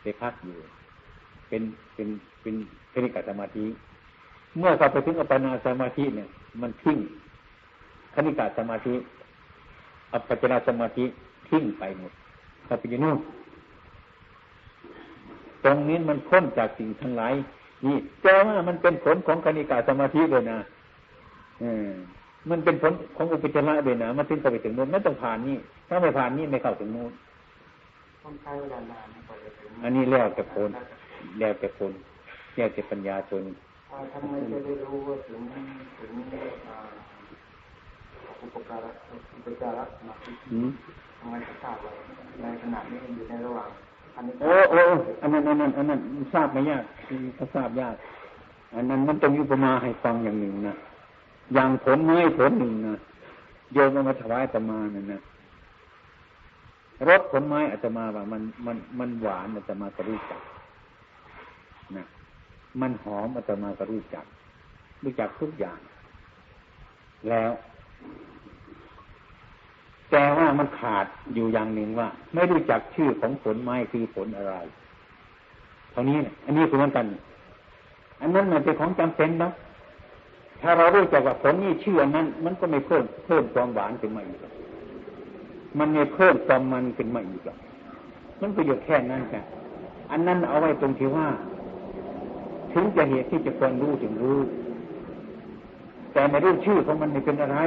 ไปพักอยู่ เป็นเป็นเป็นคณิกาสมาธิ เมื่อเข้าไปถึงอัปปนาสมาธิเนี่ย มันทิ้ง คณิกาสมาธิอัปปจนาสมาธิทิ้งไปหมดถ้าไปอยู่นู่นตรงนี้มันพ้นจากสิ่งทั้งหลาย นี่แต่ว่ามันเป็นผลของคณิกาสมาธิเลยนะเออมันเป็นผลของอุปจาระเลยนะมันถึงจะไปถึงนู้นไม่ต้องผ่านนี่ถ้าไม่ผ่านนี่ไม่เข้าถึงนู้นต้องใช้เวลานานกว่าจะถึงอันนี้แล้วแต่ผลแล้วแต่ผลแล้วแต่ปัญญาชนอ่าทำไมจะได้รู้ว่าถึงถึง อุปการะอุปจาระมาทำไมถึงทราบว่าในขณะนี้อยู่ในระหว่างอันนี้โอ้โอ้อันนั้นอันนั้นอันนั้นทราบไม่ยากถ้าทราบยาก อันนั้นมันต้องมีอุปมาให้ฟังอย่างหนึ่งนะอย่างผลไม้ผลหนึ่งนะโยมมาถวายอาตมานั่นนะรสผลไม้อาตมาว่ามันมันมันหวานอาตมาก็รู้จักนะมันหอมอาตมาก็รู้จัก รู้จักทุกอย่าง แล้ว แต่ว่ามันขาดอยู่อย่างหนึ่งว่า ไม่รู้จักชื่อของผลไม้คือผลอะไรเท่านี้อันนี้คือเหมือนกัน อันนั้นมันเป็นของจำเป็นนะถ้าเรารู้จักว่าผลนี้ชื่ออันนั้น มันก็ไม่เพิ่มเพิ่มความหวานขึ้นมาอีกหรอกมันไม่เพิ่มความมันขึ้นมาอีกหรอกมันประโยชน์แค่นั้นแค่อันนั้นเอาไว้ตรงที่ว่า ถึงจะเหตุที่จะควรรู้ถึงรู้ แต่ไม่รู้ชื่อของมันไม่เป็นอะไร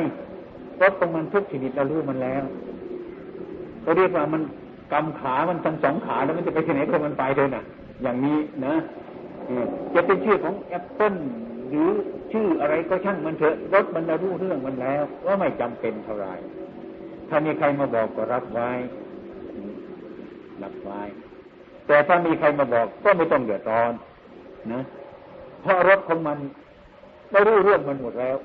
รสของมันทุกชนิดเรารู้มันแล้วก็เรียกว่ามันกำขามันทั้งสองขาแล้วมันจะไปที่ไหนก็มันไปเลยนะอย่างนี้นะจะเป็นชื่อของแอปเปิ้ลหรือชื่ออะไรก็ช่างมันเถอะรถมันรู้เรื่องมันแล้วว่าไม่จำเป็นเท่าไหรถ้ามีใครมาบอกก็รับไว้รับไว้ แต่ถ้ามีใครมาบอกก็ไม่ต้องเดือดร้อนนะเพราะรถของมันเรารู้เรื่องมันหมดแล้ว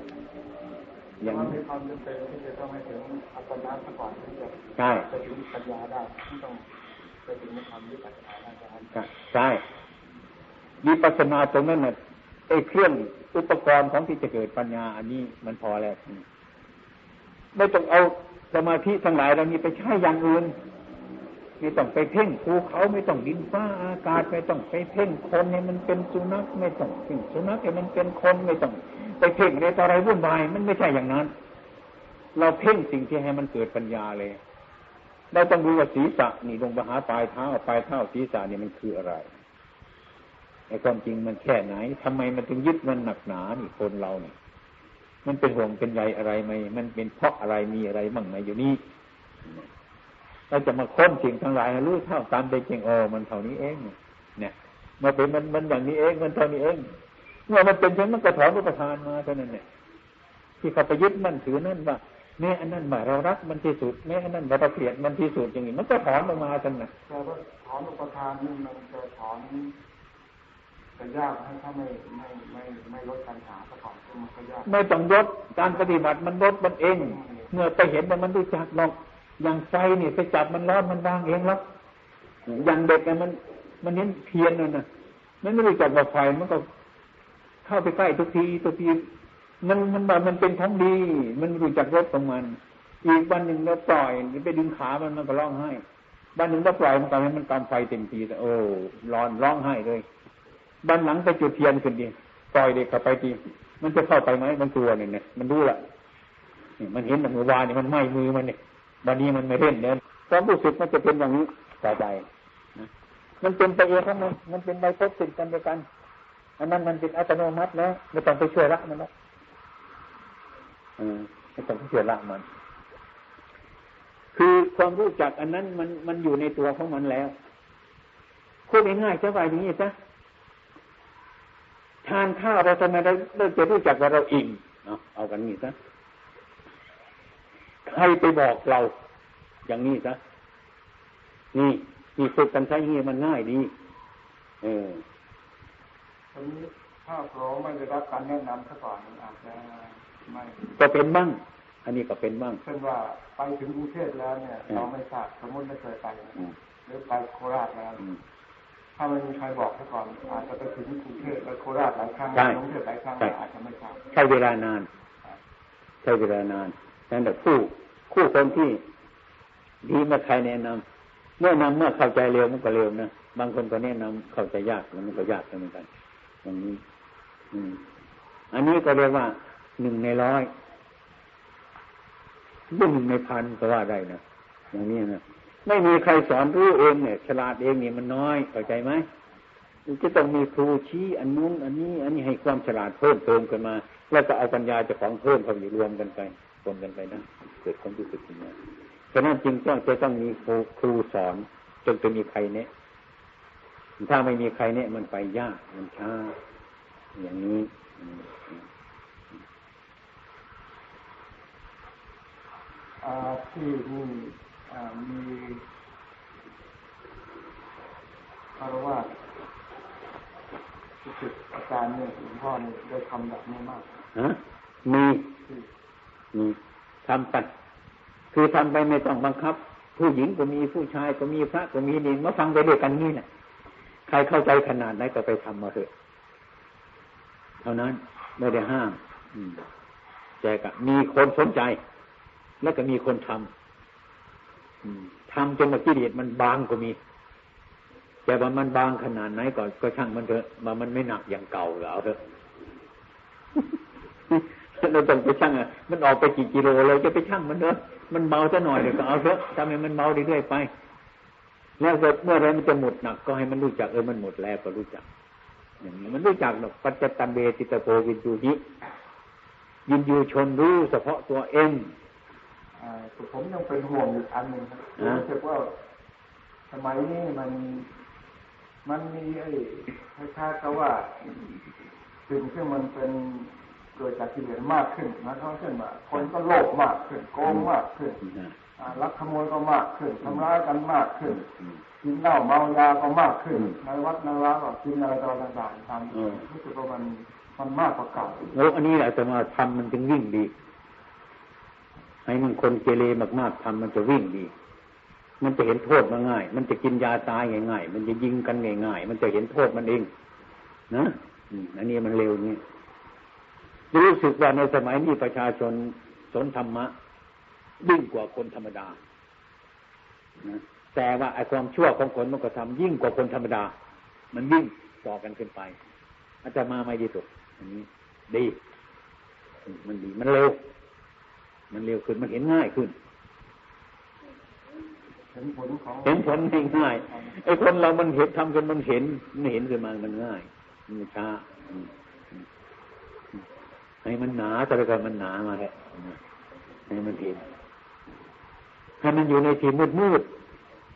อย่างมันนี้มีความจำเป็นที่จะต้องให้ถึงอัปปนาซะก่อนถึงจะใช่ไปถึงปัญญาได้ต้องไปถึงความวิปัสสนาได้จากนั้นใช่วิปัสสนาตรงนั้นน่ะไอ้เครื่องอุปกรณ์ของที่จะเกิดปัญญา อันนี้มันพอแล้วไม่ต้องเอาสมาธิทั้งหลายเรานี้ไปใช้อย่างอื่นไม่ต้องไปเพ่งภูเขาไม่ต้องดินฟ้าอากาศไม่ต้องไปเพ่งคนให้มันเป็นสุนัขไม่ต้องเพ่งสุนัขให้มันเป็นคนไม่ต้อง ไปเพ่งอะไรต่อะไรวุ่นวายมันไม่ใช่อย่างนั้น เราเพ่งสิ่งที่ให้มันเกิดปัญญาเลย เราต้องดูว่าศีรษะนี่ลงไปหาปลายเท้าปลายเท้าศีรษะนี่มันคืออะไรในความจริงมันแค่ไหนทำไมมันถึงยึดมันหนักหนานี่คนเราเนี่ยมันเป็นห่วงเป็นใยอะไรไหมมันเป็นเพราะอะไรมีอะไรมั่งไหมอยู่นี่เราจะมาค้นสิ่งทั้งหลายรู้เท่าตามเป็นจริงโอ้มันเท่านี้เอง เนี่ยมาเป็นมันมันอย่างนี้เองมันเท่านี้เอง เมื่อมันเป็นเช่นมันก็ถอนอุปทานมาเท่านั้นเนี่ยที่เขาไปยึดมันถือนั่นว่าแม่อันนั้นมาเรารักมันที่สุดแม่อันนั้นเราเกลียดมันที่สุดอย่างนี้มันก็ถอนออกมาท่านน่ะแต่ว่าถอนอุปทานนี่มันจะถอนจะยากให้ถ้าไม่ไม่ไม่ไม่ลดปัญหาซะก่อนมันก็ยากไม่ต้องลดการปฏิบัติมันลดมันเอง เมื่อไปเห็นว่ามันรู้จักหรอกอย่างไฟนี่ไปจับมันร้อนมันวางเองแล้วอย่างเด็กเนี่ยมัน มันเน้นเพียนน่ะนะมันไม่รู้จักว่าไฟมันก็ เข้าไปใกล้ทุกทีทุกทีมันมันแบบมันเป็นของดี มันรู้จักรสของมัน อีกวันหนึ่งเราปล่อยไปดึงขามันมันก็ร้องไห้วันหนึ่งเราปล่อยมันกำให้มันกำไฟเต็มทีแต่โอ้ร้อนร้องไห้เลยบันหลังไปจุดเทียนขึ้นดีปล่อยเด็กกลับไปทีมันจะเข้าไปไหมมันกลัวเนี่ยเนี่ยมันรู้ละนี่มันเห็นแต่มือวานเนี่ยมันไหม้มือมันเนี่ยบันนี้มันไม่เล่นเนี่ยความรู้สึกมันจะเป็นอย่างนี้ต่อไปมันเป็นไปเองครับมันมันเป็นใบพบสิ่งกันเดียวกัน อันนั้นมันเป็นอัตโนมัติแล้วไม่ต้องไปช่วยละมันแล้วไม่ต้องไปช่วยละมัน คือความรู้จักอันนั้นมันมันอยู่ในตัวของมันแล้วพูดง่ายๆจะว่าอย่างนี้จ้ะทานข้าวเราทำไมเราเราจะรู้จักว่าเราอิ่มเอาเอากันนี่ซะใครไปบอกเรา อย่างนี้ซะนี่นี่ฝึกกันใช้เงี้ยมันง่ายดี เอออั นนี้ถ้าเราไม่ได้รับการแนะนำซะก่อนอาจจะไม่ก็เป็นบ้าง อันนี้ก็เป็นบ้างเช่นว่าไปถึงกรุงเทพแล้วเนี่ย เราไม่ทราบสมมติไม่เคยไปหรือไปโคราชแล้วถ้าไม่มีใครบอกซะก่อนอาจจะไปถึงกรุงเทพและโคราชหลายครั้งกรุงเทพหลายครั้งอาจจะไม่ทราบใช้เวลานานใช้เวลานานนั่นแหละคู่คู่คนที่ดีมาใครแนะนำแนะนำเมื่อเข้าใจเร็วมันก็เร็วนะบางคนก็แนะนำเข้าใจยากมันก็ยากเหมือนกัน อย่างนี้ อืม อันนี้ก็เรียกว่าหนึ่งในร้อยหนึ่งในพันก็ว่าได้นะอย่างนี้นะไม่มีใครสอนรู้เองเนี่ยฉลาดเองเนี่ยมันน้อยเข้าใจไหมจะต้องมีครูชี้อันนู้นอันนี้ อันนี้ให้ความฉลาดเพิ่มเติมกันมา แล้วก็เอาปัญญาจะของเพิ่มเข้าอยู่รวมกันไปรวมกันไปนะเกิดความรู้สึกขึ้นมาฉะนั้นจริงต้องจะต้องมีครูครูสอนจนจะมีใครเนี่ย ถ้าไม่มีใครเนี่ยมันไปยากมันช้า อย่างนี้ที่นี่มีคารวะที่สุดอาจารย์เนี่ยหลวงพ่อเนี่ยได้ทำแบบนี้มากฮะมีมีทำกันคือทำไปไม่ต้องบังคับ ผู้หญิงก็มีผู้ชายก็มีพระก็มีนี่มาฟังไปด้วยกันนี่แหละ ใครเข้าใจขนาดไหนก็ไปทำมาเถอะเท่านั้นไม่ได้ห้ามแต่ก็มีคนสนใจ แล้วก็มีคนทำทำจนมากิเลสมันบางก็มี แต่ว่ามันบางขนาดไหนก่อนก็ช่างมันเถอะมามันไม่หนักอย่างเก่าแล้วเถอะเราต้องไปช่างอะมันออกไปกี่กิโลเราจะไปช่างมันเถอะมันเบาซะหน่อยเดี๋ยวก็เอาเถอะทำให้มันเบาเรื่อยๆไป แล้วเมื่อไรมันจะหมดหนักก็ให้มันรู้จักเออมันหมดแล้วก็รู้จัก อย่างนี้มันรู้จักหรอกปัจจตันเบติตโพวินยูหิยินยูชนรู้เฉพาะตัวเองผมยังเป็นห่วงอีกอันหนึ่งครับรู้สึกว่าสมัยนี้มันมันมีไอ้คล้ายๆกับว่าสิ่งที่มันเป็นเกิดจากกิเลสมากขึ้นนะเขาเช่นว่าคนก็โลภมากขึ้นโกงมากขึ้น ลักขโมยก็มากขึ้นทำร้ายกันมากขึ้นกินเหล้าเมายาก็มากขึ้นในวัดในร้านก็กินอะไรต่างๆทำรู้สึกว่ามันมันมากกว่าเก่าแล้วอันนี้แหละจะมาทำมันจึงวิ่งดีให้มันคนเกเรมากๆทำมันจะวิ่งดี มันจะเห็นโทษมาง่าย มันจะกินยาตายง่ายๆมันจะยิงกันง่ายๆมันจะเห็นโทษมันเอง นะอันนี้มันเร็วนี่รู้สึกว่าในสมัยนี้ประชาชนสนธรรมะ ยิ่งกว่าคนธรรมดานะแต่ว่าไอ้ความชั่วของคนมันก็ทำยิ่งกว่าคนธรรมดา มันยิ่งต่อกันขึ้นไป อาจจะมาไม่ดีสุดอันนี้ ดี มันดีมันเร็ว มันเร็วขึ้นมันเห็นง่ายขึ้น เห็นผลของเห็นผลง่ายๆไอ้คนเรามันเห็นทำกันมันเห็นมันเห็นขึ้นมามันง่ายมันช้าให้มันหนาแต่ละกันมันหนามาแหละให้มันเห็น ให้มันอยู่ในที่มืดมืด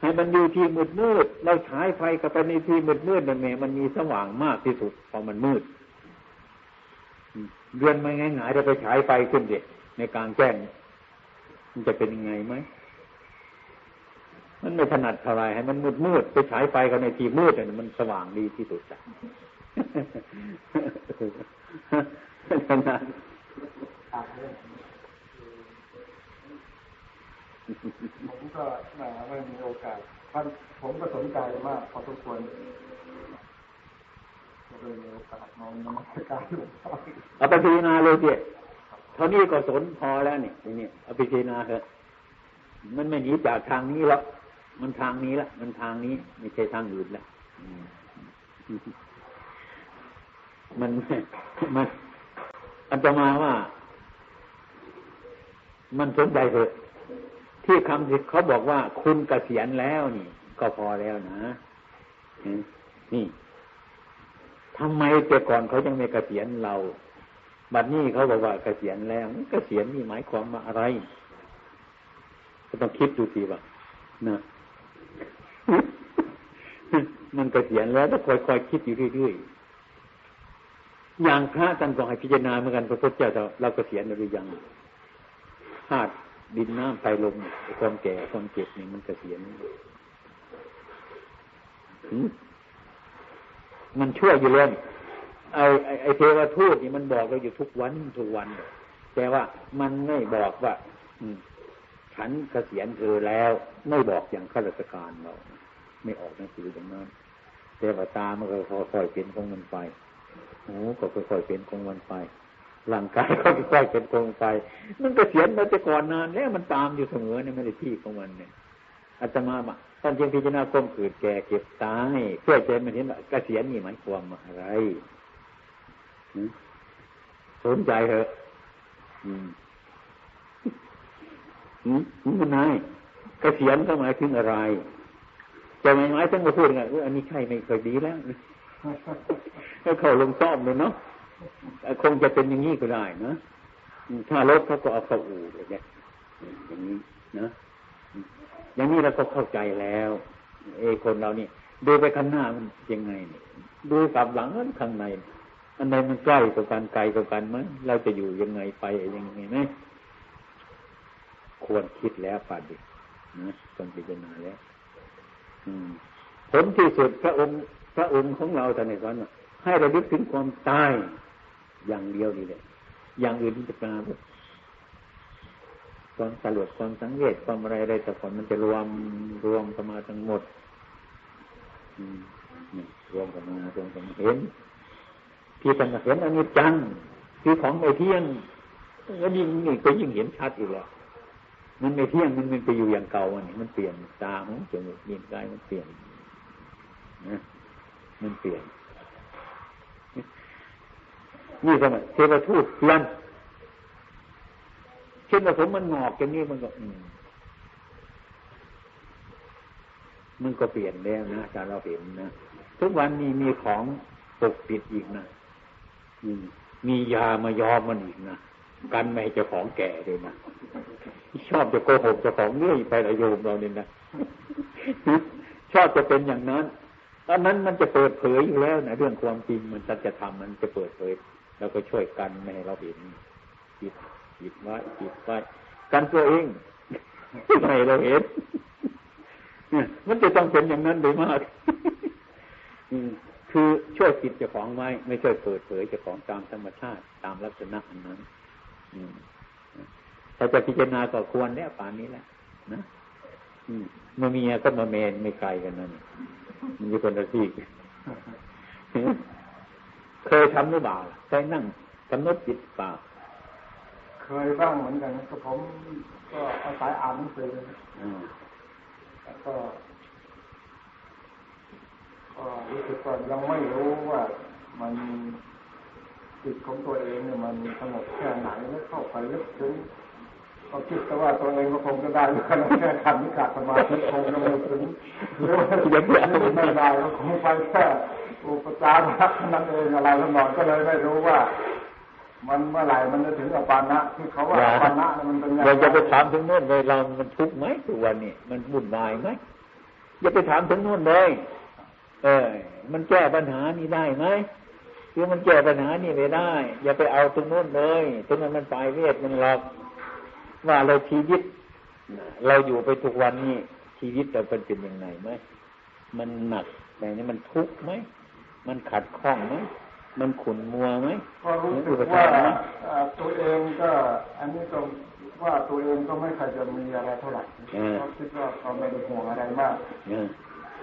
ให้มันอยู่ที่มืดมืดเราฉายไฟกับไปในที่มืดมืดนั่นแหละมันมีสว่างมากที่สุดพอมันมืดเดือนไม่ง่ายหงายเราไปฉายไฟขึ้นเด็ในกลางแจ้งมันจะเป็นยังไงไหมมันไม่ถนัดเท่าไรให้มันมืดมืดไปฉายไฟกันในที่มืดเนี่ยมันสว่างดีที่สุดจ้ะขนาด ผมก็แหมไม่มีโอกาสท่านผมก็สนใจมากพอสมควรก็เลยมีโอกาสมองนมัสการหลวงพ่อเอาไปพิจารณาเลยเพี่เท่านี้ก็สนพอแล้วนี่นี้เอาไปพิจารณาเถอะมันไม่หนีจากทางนี้หรอกมันทางนี้ละมันทางนี้ ไม่ใช่ทางอื่นละมันมันอันจะมาว่า มันสนใจเถอะ ที่คำที่เขาบอกว่าคุณเกษียณแล้วนี่ ก็พอแล้วนะนี่ทำไมแต่ก่อนเขายังไม่เกษียณเรา บัดนี้เขาบอกว่าเกษียณแล้วเกษียณนี่หมายความว่าอะไร ก็ต้องคิดดูสิว่านะมันเกษียณแล้วต้องคอยๆคิดอยู่เรื่อยๆอย่างพระท่านก็ให้พิจารณาเหมือนกันพระพุทธเจ้าเราเกษียณหรือยังธาตุ ดินน้ำไฟลมความแก่ความเจ็บนี่มันเกษียณมันช่วยอยู่เลยไอ้ไอ้ไอ้เทวทูตนี่มันบอกเราอยู่ทุกวันทุกวัน แต่ว่ามันไม่บอกว่า อืฉันเกษียณเธอแล้ว ไม่บอกอย่างข้าราชการเรา ไม่ออกหนังสืออย่างนั้นแต่ว่าตามันก็ค่อยๆเป็นของมันไปหูก็ค่อยๆเป็นของมันไป ร่างกายก็ค่อยๆเป็นของไปมันเกษียณมาแต่ก่อนนานแล้วมันตามอยู่เสมอเนี่ยไม่ได้ที่ของมันเนี่ยอาตมาท่านเพียงพิจารณาก้มขืดแก่เก็บตายเพื่อใจมันเห็นว่าเกษียณนี่หมายความอะไรสนใจเถอะอืมอืมมันนายเกษียณก็หมายถึงอะไรจะไม่หมายถึงมาพูดไงอันนี้ใช่ไม่เคยดีแล้วให้เขาลงซ่อมเลยเนาะ คงจะเป็นอย่างนี้ก็ได้นะถ้ารถเขาก็เอาเข้าอู่เลยเนี่ยอย่างนี้นะอย่างนี้เราก็เข้าใจแล้วเอคนเรานี่ดูไปข้างหน้ามันยังไงเนี่ยดูกลับหลังนั้นข้างใน อันไหนมันใกล้กับกันไกลกับกันมั้ยเราจะอยู่ยังไงไปยังไงไหมควรคิดแล้วป่านดินะต้องพิจารณาแล้วผลที่สุดพระองค์พระองค์ของเราแต่ในตอนนั้นให้เราลึกถึงความตาย อย่างเดียวนี่แหละอย่างอื่นที่จะมาความสลดความสังเวชความอะไรอะไรแต่ก่อนมันจะรวมรวมกันมาทั้งหมดรวมกันมารวมกันมาเห็นที่ท่านเห็นอันนี้จังคือของไม่เที่ยงก็ยิ่งนี่ก็ยิ่งเห็นชัดอีกแล้วมันไม่เที่ยงมันมันไปอยู่อย่างเก่าอันนี้มันเปลี่ยนตาหูจมูกลิ้นกายมันเปลี่ยนนะมันเปลี่ยน นี่สมัยเทวทูตเปลี่ยนเช่นว่าผมมันงอกอย่างนี้มันก็อืมันก็เปลี่ยนแล้วนะถ้าเราเห็นนะทุกวันนี้มีของปกปิดอีกนะมียามายอมมันอีกนะกันไม่ให้เจ้าของแก่เลยนะชอบจะโกหกเจ้าของเรื่อยไปละโยมเราเนี่ยนะชอบจะเป็นอย่างนั้นอันนั้นมันจะเปิดเผยอยู่แล้วนะเรื่องความจริงมันจะทำมันจะเปิดเผย เราก็ช่วยกันไม่ให้เราเห็นจิตจิตไว้จิตไว้กันตัวเองไม่ให้เราเห็นมันจะต้องเป็นอย่างนั้นโดยมากคือช่วยจิตเจ้าของไว้ไม่ช่วยเปิดเผยเจ้าของตามธรรมชาติตามลักษณะอันนั้นถ้าจะพิจารณาก็ควรแล้วป่านนี้แหละนะเมื่อมีก็มาเมนไม่ไกลกันนั่นมันอยู่คนละที่ เคยทำหรือเปล่าเคยนั่งกำหนดจิตเปล่า เคยบ้างเหมือนกันก็ผมก็อาศัยอ่านหนังสืออืมแล้วก็ก็รู้สึกว่ายังไม่รู้ว่ามันจิตของตัวเองเนี่ยมันสงบแค่ไหนแล้วเข้าไปลึกซึ้งก็คิดแต่ว่าตัวเองก็คงจะได้แค่ขันธ์นิกาสมาธิคงจะไม่ถึงหรือว่าไม่ได้ก็คงไปแค่ อุปจาระนั่นเองอะไรทั้งหมดก็เลยไม่รู้ว่า มันเมื่อไหร่มันจะถึงอปานะที่เขาว่าอปานะเนี่ยมันเป็นยังไงเราจะไปถามถึงโน่นเลยเรามันทุกข์ไหมทุกวันนี้มันวุ่นวายไหมอย่าไปถามถึงโน่นเลย เออ มันแก้ปัญหานี้ได้ไหมคือมันแก้ปัญหานี่ไม่ได้ อย่าไปเอาตรงโน้นเลยตรงนั้นมันปลายเวทมันหลอกว่าเราชีวิตเราอยู่ไปทุกวันนี้ชีวิตเราเป็นเป็นยังไงไหมมันหนักแต่นี้มันทุกข์ไหม มันขัดข้องไหมมันขุ่นมัวไหมก็รู้สึกว่าเอ่อตัวเองก็ อันนี้ก็ว่าตัวเองก็ไม่เคยจะมีอะไรเท่าไหร่ก็คิดว่าก็ไม่ได้ห่วงอะไรมากเนี่ย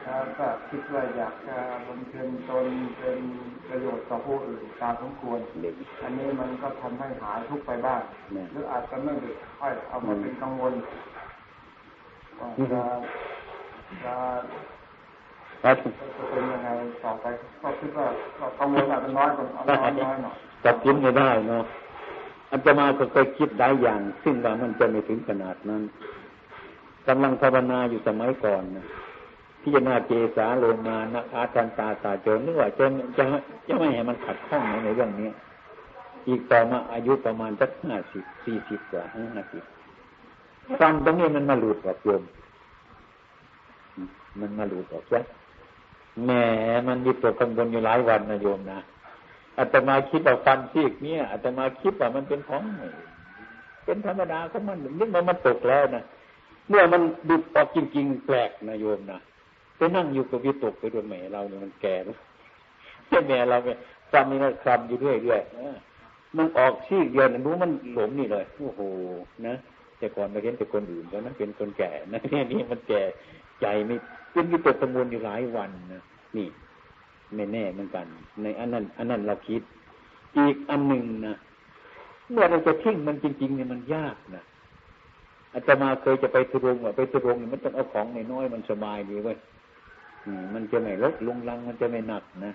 แล้วก็คิดว่าอยากจะบำเพ็ญตนเป็นประโยชน์ต่อผู้อื่นตามสมควรเด็กอันนี้มันก็ทำให้หายทุกข์ไปบ้างเนี่ยหรืออาจจะไม่ได้ค่อยเอามาเป็นกังวลว่าจะ จะครับจะเป็นยังไงต่อไปก็คิดว่าก็กังวลอาจจะน้อยกว่าน้อยน้อยหน่อยตัดสินไม่ได้เนาะอาตมาก็เคยคิดหลายอย่าง ซึ่งว่ามันจะไม่ถึงขนาดนั้นกำลังภาวนาอยู่สมัยก่อนนะพิจารณาเจสาโลมานะอาจันตาสาโจรนึกว่าจะจะจะไม่ให้มันขัดข้องในเรื่องนี้ อีกต่อมาอายุประมาณสักห้าสิบสี่สิบกว่าห้าสิบฟันตรงนี้มันมาหลุดออกโยมมันมาหลุดออกใช่ แหมมันมีตัวกังวลอยู่หลายวันนะโยมนะอาตมาคิดว่าฟันซีกเนี่ยอาตมาคิดว่ามันเป็นของเป็นธรรมดาของมันนึกว่ามันตกแล้วนะเมื่อมันดุดออกจริง ๆ แปลกนะโยมนะไปนั่งอยู่กับวิตกไปด้วยแม่เราเนี่ยมันแก่แล้วแม่เราเนี่ยฟันนี่มันคลำอยู่เรื่อยๆเออมันออกซีกเดียวนะรู้มันหลมนี่เลยโอ้โหนะแต่ก่อนมาเห็นแต่คนอื่นแล้วนั้นเป็นคนแก่นะเนี่ยนี่มันแก่ใจไม่ เป็นวิตกกังวลอยู่หลายวันนะนี่ไม่แน่เหมือนกัน ในอันนั้น อันนั้นเราคิด อีกอันหนึ่งนะเมื่อเราจะทิ้งมันจริง ๆ เนี่ยมันยากนะอาตมาเคยจะไปทุรงว่าไปทุรงเนี่ยมันต้องเอาของน้อยๆมันสบายดีเว้ยมันจะไม่ลดลุงลังมันจะไม่หนักนะ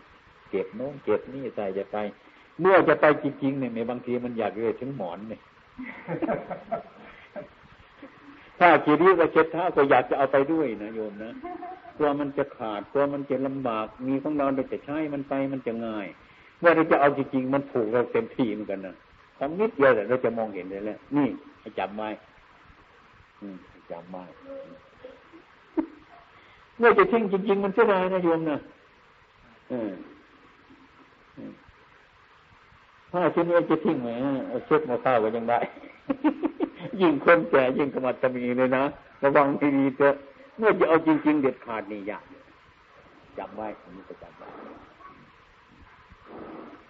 เก็บโน้นเก็บนี่ใส่จะไป เมื่อจะไปจริงๆเนี่ยบางทีมันอยากเลยถึงหมอนเนี่ย ถ้าคีริวเช็ดเท้าก็อยากจะเอาไปด้วยนะโยมนะกลัวมันจะขาดกลัวมันจะลำบากมีของเราเราจะใช้มันไปมันจะง่าย เมื่อเราจะเอาจริงๆมันผูกเราเต็มที่เหมือนกันนะของนิดเดียวแต่เราจะมองเห็นเลยแหละนี่ให้จำไว้อืมให้จำไว้เมื่อจะทิ้งจริง ๆ มันเสียดายนะโยมนะเออถ้าชิ้นนี้จะทิ้งไหมเอาเช็ดมาข้าวก็ยังได้ ยิ่งคนแก่ยิ่งกระมัดกระมีเลยนะระวังให้ดีเถอะเมื่อจะเอาจริง ๆ เด็ดขาดนี่ยากจำไว้อันนี้ก็จำไว้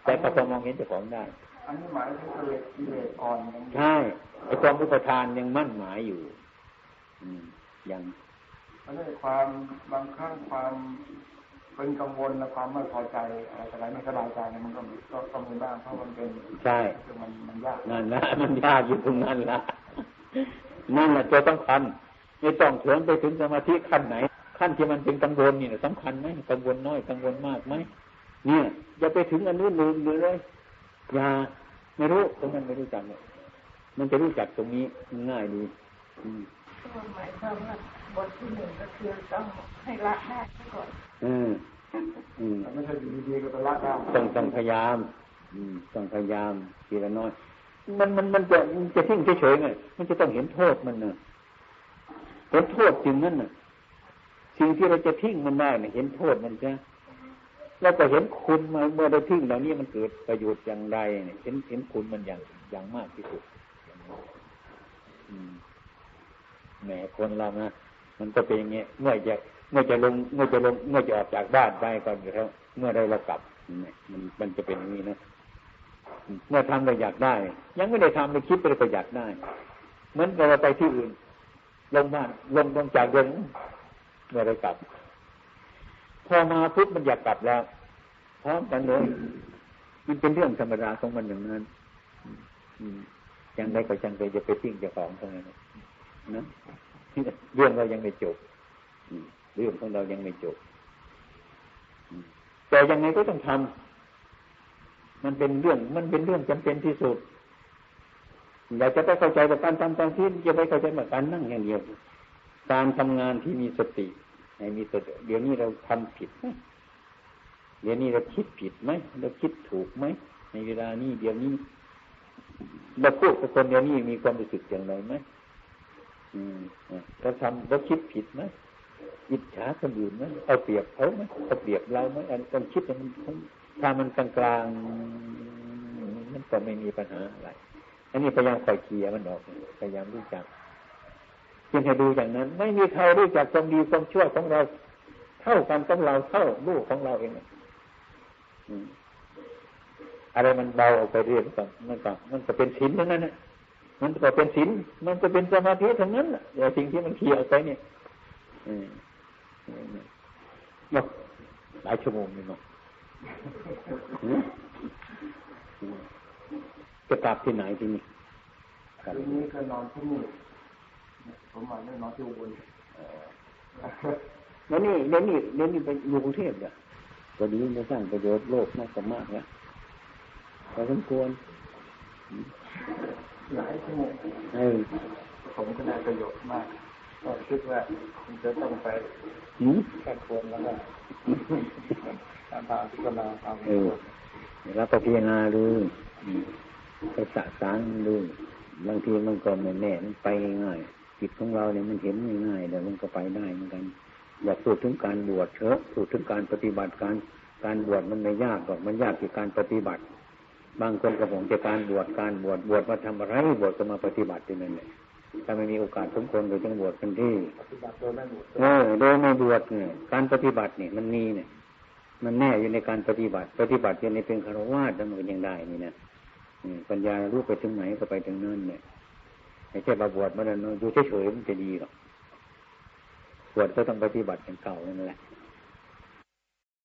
แต่ก็ต้องมองเห็นเจ้าของได้อันนี้หมายถึงกิเลสกิเลสอ่อนยังใช่ไอ้ความอุปทานยังมั่นหมายอยู่ อืมยังอันนี้ความบางครั้งความเป็นกังวลและความไม่พอใจอะไรต่ออะไรไม่สบายใจเนี่ยมันก็มีก็ก็มีบ้างเพราะมันเป็นใช่คือมันมันยากนั่นนะมันยากอยู่ตรงนั้นละ นั่นแหละตัวต้องคัญไม่ต้องเถิงไปถึงสมาธิขั้นไหน ขั้นที่มันเป็นกังวลนี่นะสำคัญไหมกังวลน้อยกังวลมากไหมเนี่ยอย่าไปถึงอันนู้นลืมเลยอย่าไม่รู้ตรงนั้นไม่รู้จักเนี่ยมันจะรู้จักตรงนี้ง่ายดีอืมก็หมายความว่าบทที่หนึ่งก็คือต้องให้ละได้ก่อนอืมอืมไม่ใช่อยู่ดีๆก็ไปละได้ต้องต้องพยายาม อืมต้องพยายามทีละน้อย มันมันมันจะมันจะทิ้งเฉยๆไงมันจะต้องเห็นโทษมันเนะเห็นโทษจริงนั่นน่ะ สิ่งที่เราจะทิ้งมันได้เนี่ยเห็นโทษมันใช่แล้วก็เห็นคุณมาเมื่อเราทิ้งเหล่านี้มันเกิดประโยชน์อย่างไรเนี่ยเห็นเห็นคุณมันอย่างอย่างมากที่สุดแหมคนเรานะมันก็เป็นอย่างเงี้ยเมื่อจะเมื่อจะลง เมื่อจะลง เมื่อจะออกจากบ้านไปก่อนอยู่แล้วเมื่อได้เรากลับเนี่ยมันมันจะเป็นอย่างนี้นะ เมื่อทำเราอยากได้ ยังไม่ได้ทำเลยคิดไปเลยก็อยากได้ เหมือนเราไปที่อื่น ลงบ้านลงลงจากเรือนเมื่อเรกลับ พอมาปุ๊บมันอยากกลับแล้ว พร้อมกันเลยมันเป็นเรื่องธรรมดาของมันอย่างนั้นยังไงก็จังไปจะไปทิ้งเจ้าของตรงนั้นนะเรื่องเรายังไม่จบเรื่องของเรายังไม่จบแต่ยังไงก็ต้องทำ มันเป็นเรื่อง มันเป็นเรื่องจำเป็นที่สุด อยากจะไปเข้าใจกับการทำการที่จะไปเข้าใจกับการนั่งอย่างเดียว การทำงานที่มีสติให้มีสติเดี๋ยวนี้เราทำผิดไหมเดี๋ยวนี้เราคิดผิดไหมเราคิดถูกไหมในเวลานี้เดี๋ยวนี้เราพูดกับคนเดี๋ยวนี้มีความรู้สึกอย่างไรไหมเราทำเราคิดผิดไหมอิจฉาคนอื่นไหมเอาเปรียบเขาไหมเอาเปรียบเราไหมอันการคิดมัน ถ้ามันกลางกลางมันก็ไม่มีปัญหาอะไร อันนี้พยายามคอยเคลียร์มันออกพยายามรู้จักจึงให้ดูอย่างนั้น ไม่มีใครรู้จักความดีความชั่วของเรา เท่ากันกับเราเท่าลูกของเราเองอะไรมันเบาออกไปเรื่อยมันก็มันก็มันก็เป็นศีลทั้งนั้นนะมันก็เป็นศีลมันก็เป็นสมาธิทั้งนั้นแหละอย่าสิ่งที่มันเคลียร์ออกไปเนี่ยเนาะหลายชั่วโมงนี่เนาะ จะกลับที่ไหนที่นี่คืนนี้ก็นอนที่นี่ผมมาไม่นอนที่อุบลแล้วนี่เดี๋ยวนี้เดี๋ยวนี้ไปอยู่กรุงเทพเนี่ยวันนี้จะสร้างประโยชน์โลกมากกว่ามากแล้วพอสมควรหลายชั่วโมงผมก็ได้ประโยชน์มากก็คิดว่าคงจะต้องไปแค่ควรแล้วก็ ตามทางพิจารณาทำเออแล้วก็พิจารณาดูไปสะสางดูบางทีมันก็ไม่แน่มันไปง่ายจิตของเราเนี่ยมันเห็นง่ายๆแต่มันก็ไปได้เหมือนกันอยากพูดถึงการบวชเถอะพูดถึงการปฏิบัติการการบวชมันไม่ยากหรอกมันยากที่การปฏิบัติ บางคนกระผมจะการบวชการบวชบวชมาทำอะไรบวชก็มาปฏิบัติที่นั่นแหละถ้าไม่มีโอกาสสมควรก็ต้องบวชกันที่เออโดยไม่บวชเนี่ยการปฏิบัติเนี่ยมันมีเนี่ย มันแน่อยู่ในการปฏิบัติ ปฏิบัติอยู่ในเป็นคารวะแล้วมันยังได้นี่นะปัญญารู้ไปถึงไหนก็ไปถึงนั่นเนี่ยไม่ใช่มาบวชมาเดินอยู่เฉยๆมันจะดีหรอกบวชก็ต้องปฏิบัติอย่างเก่านั่นแหละ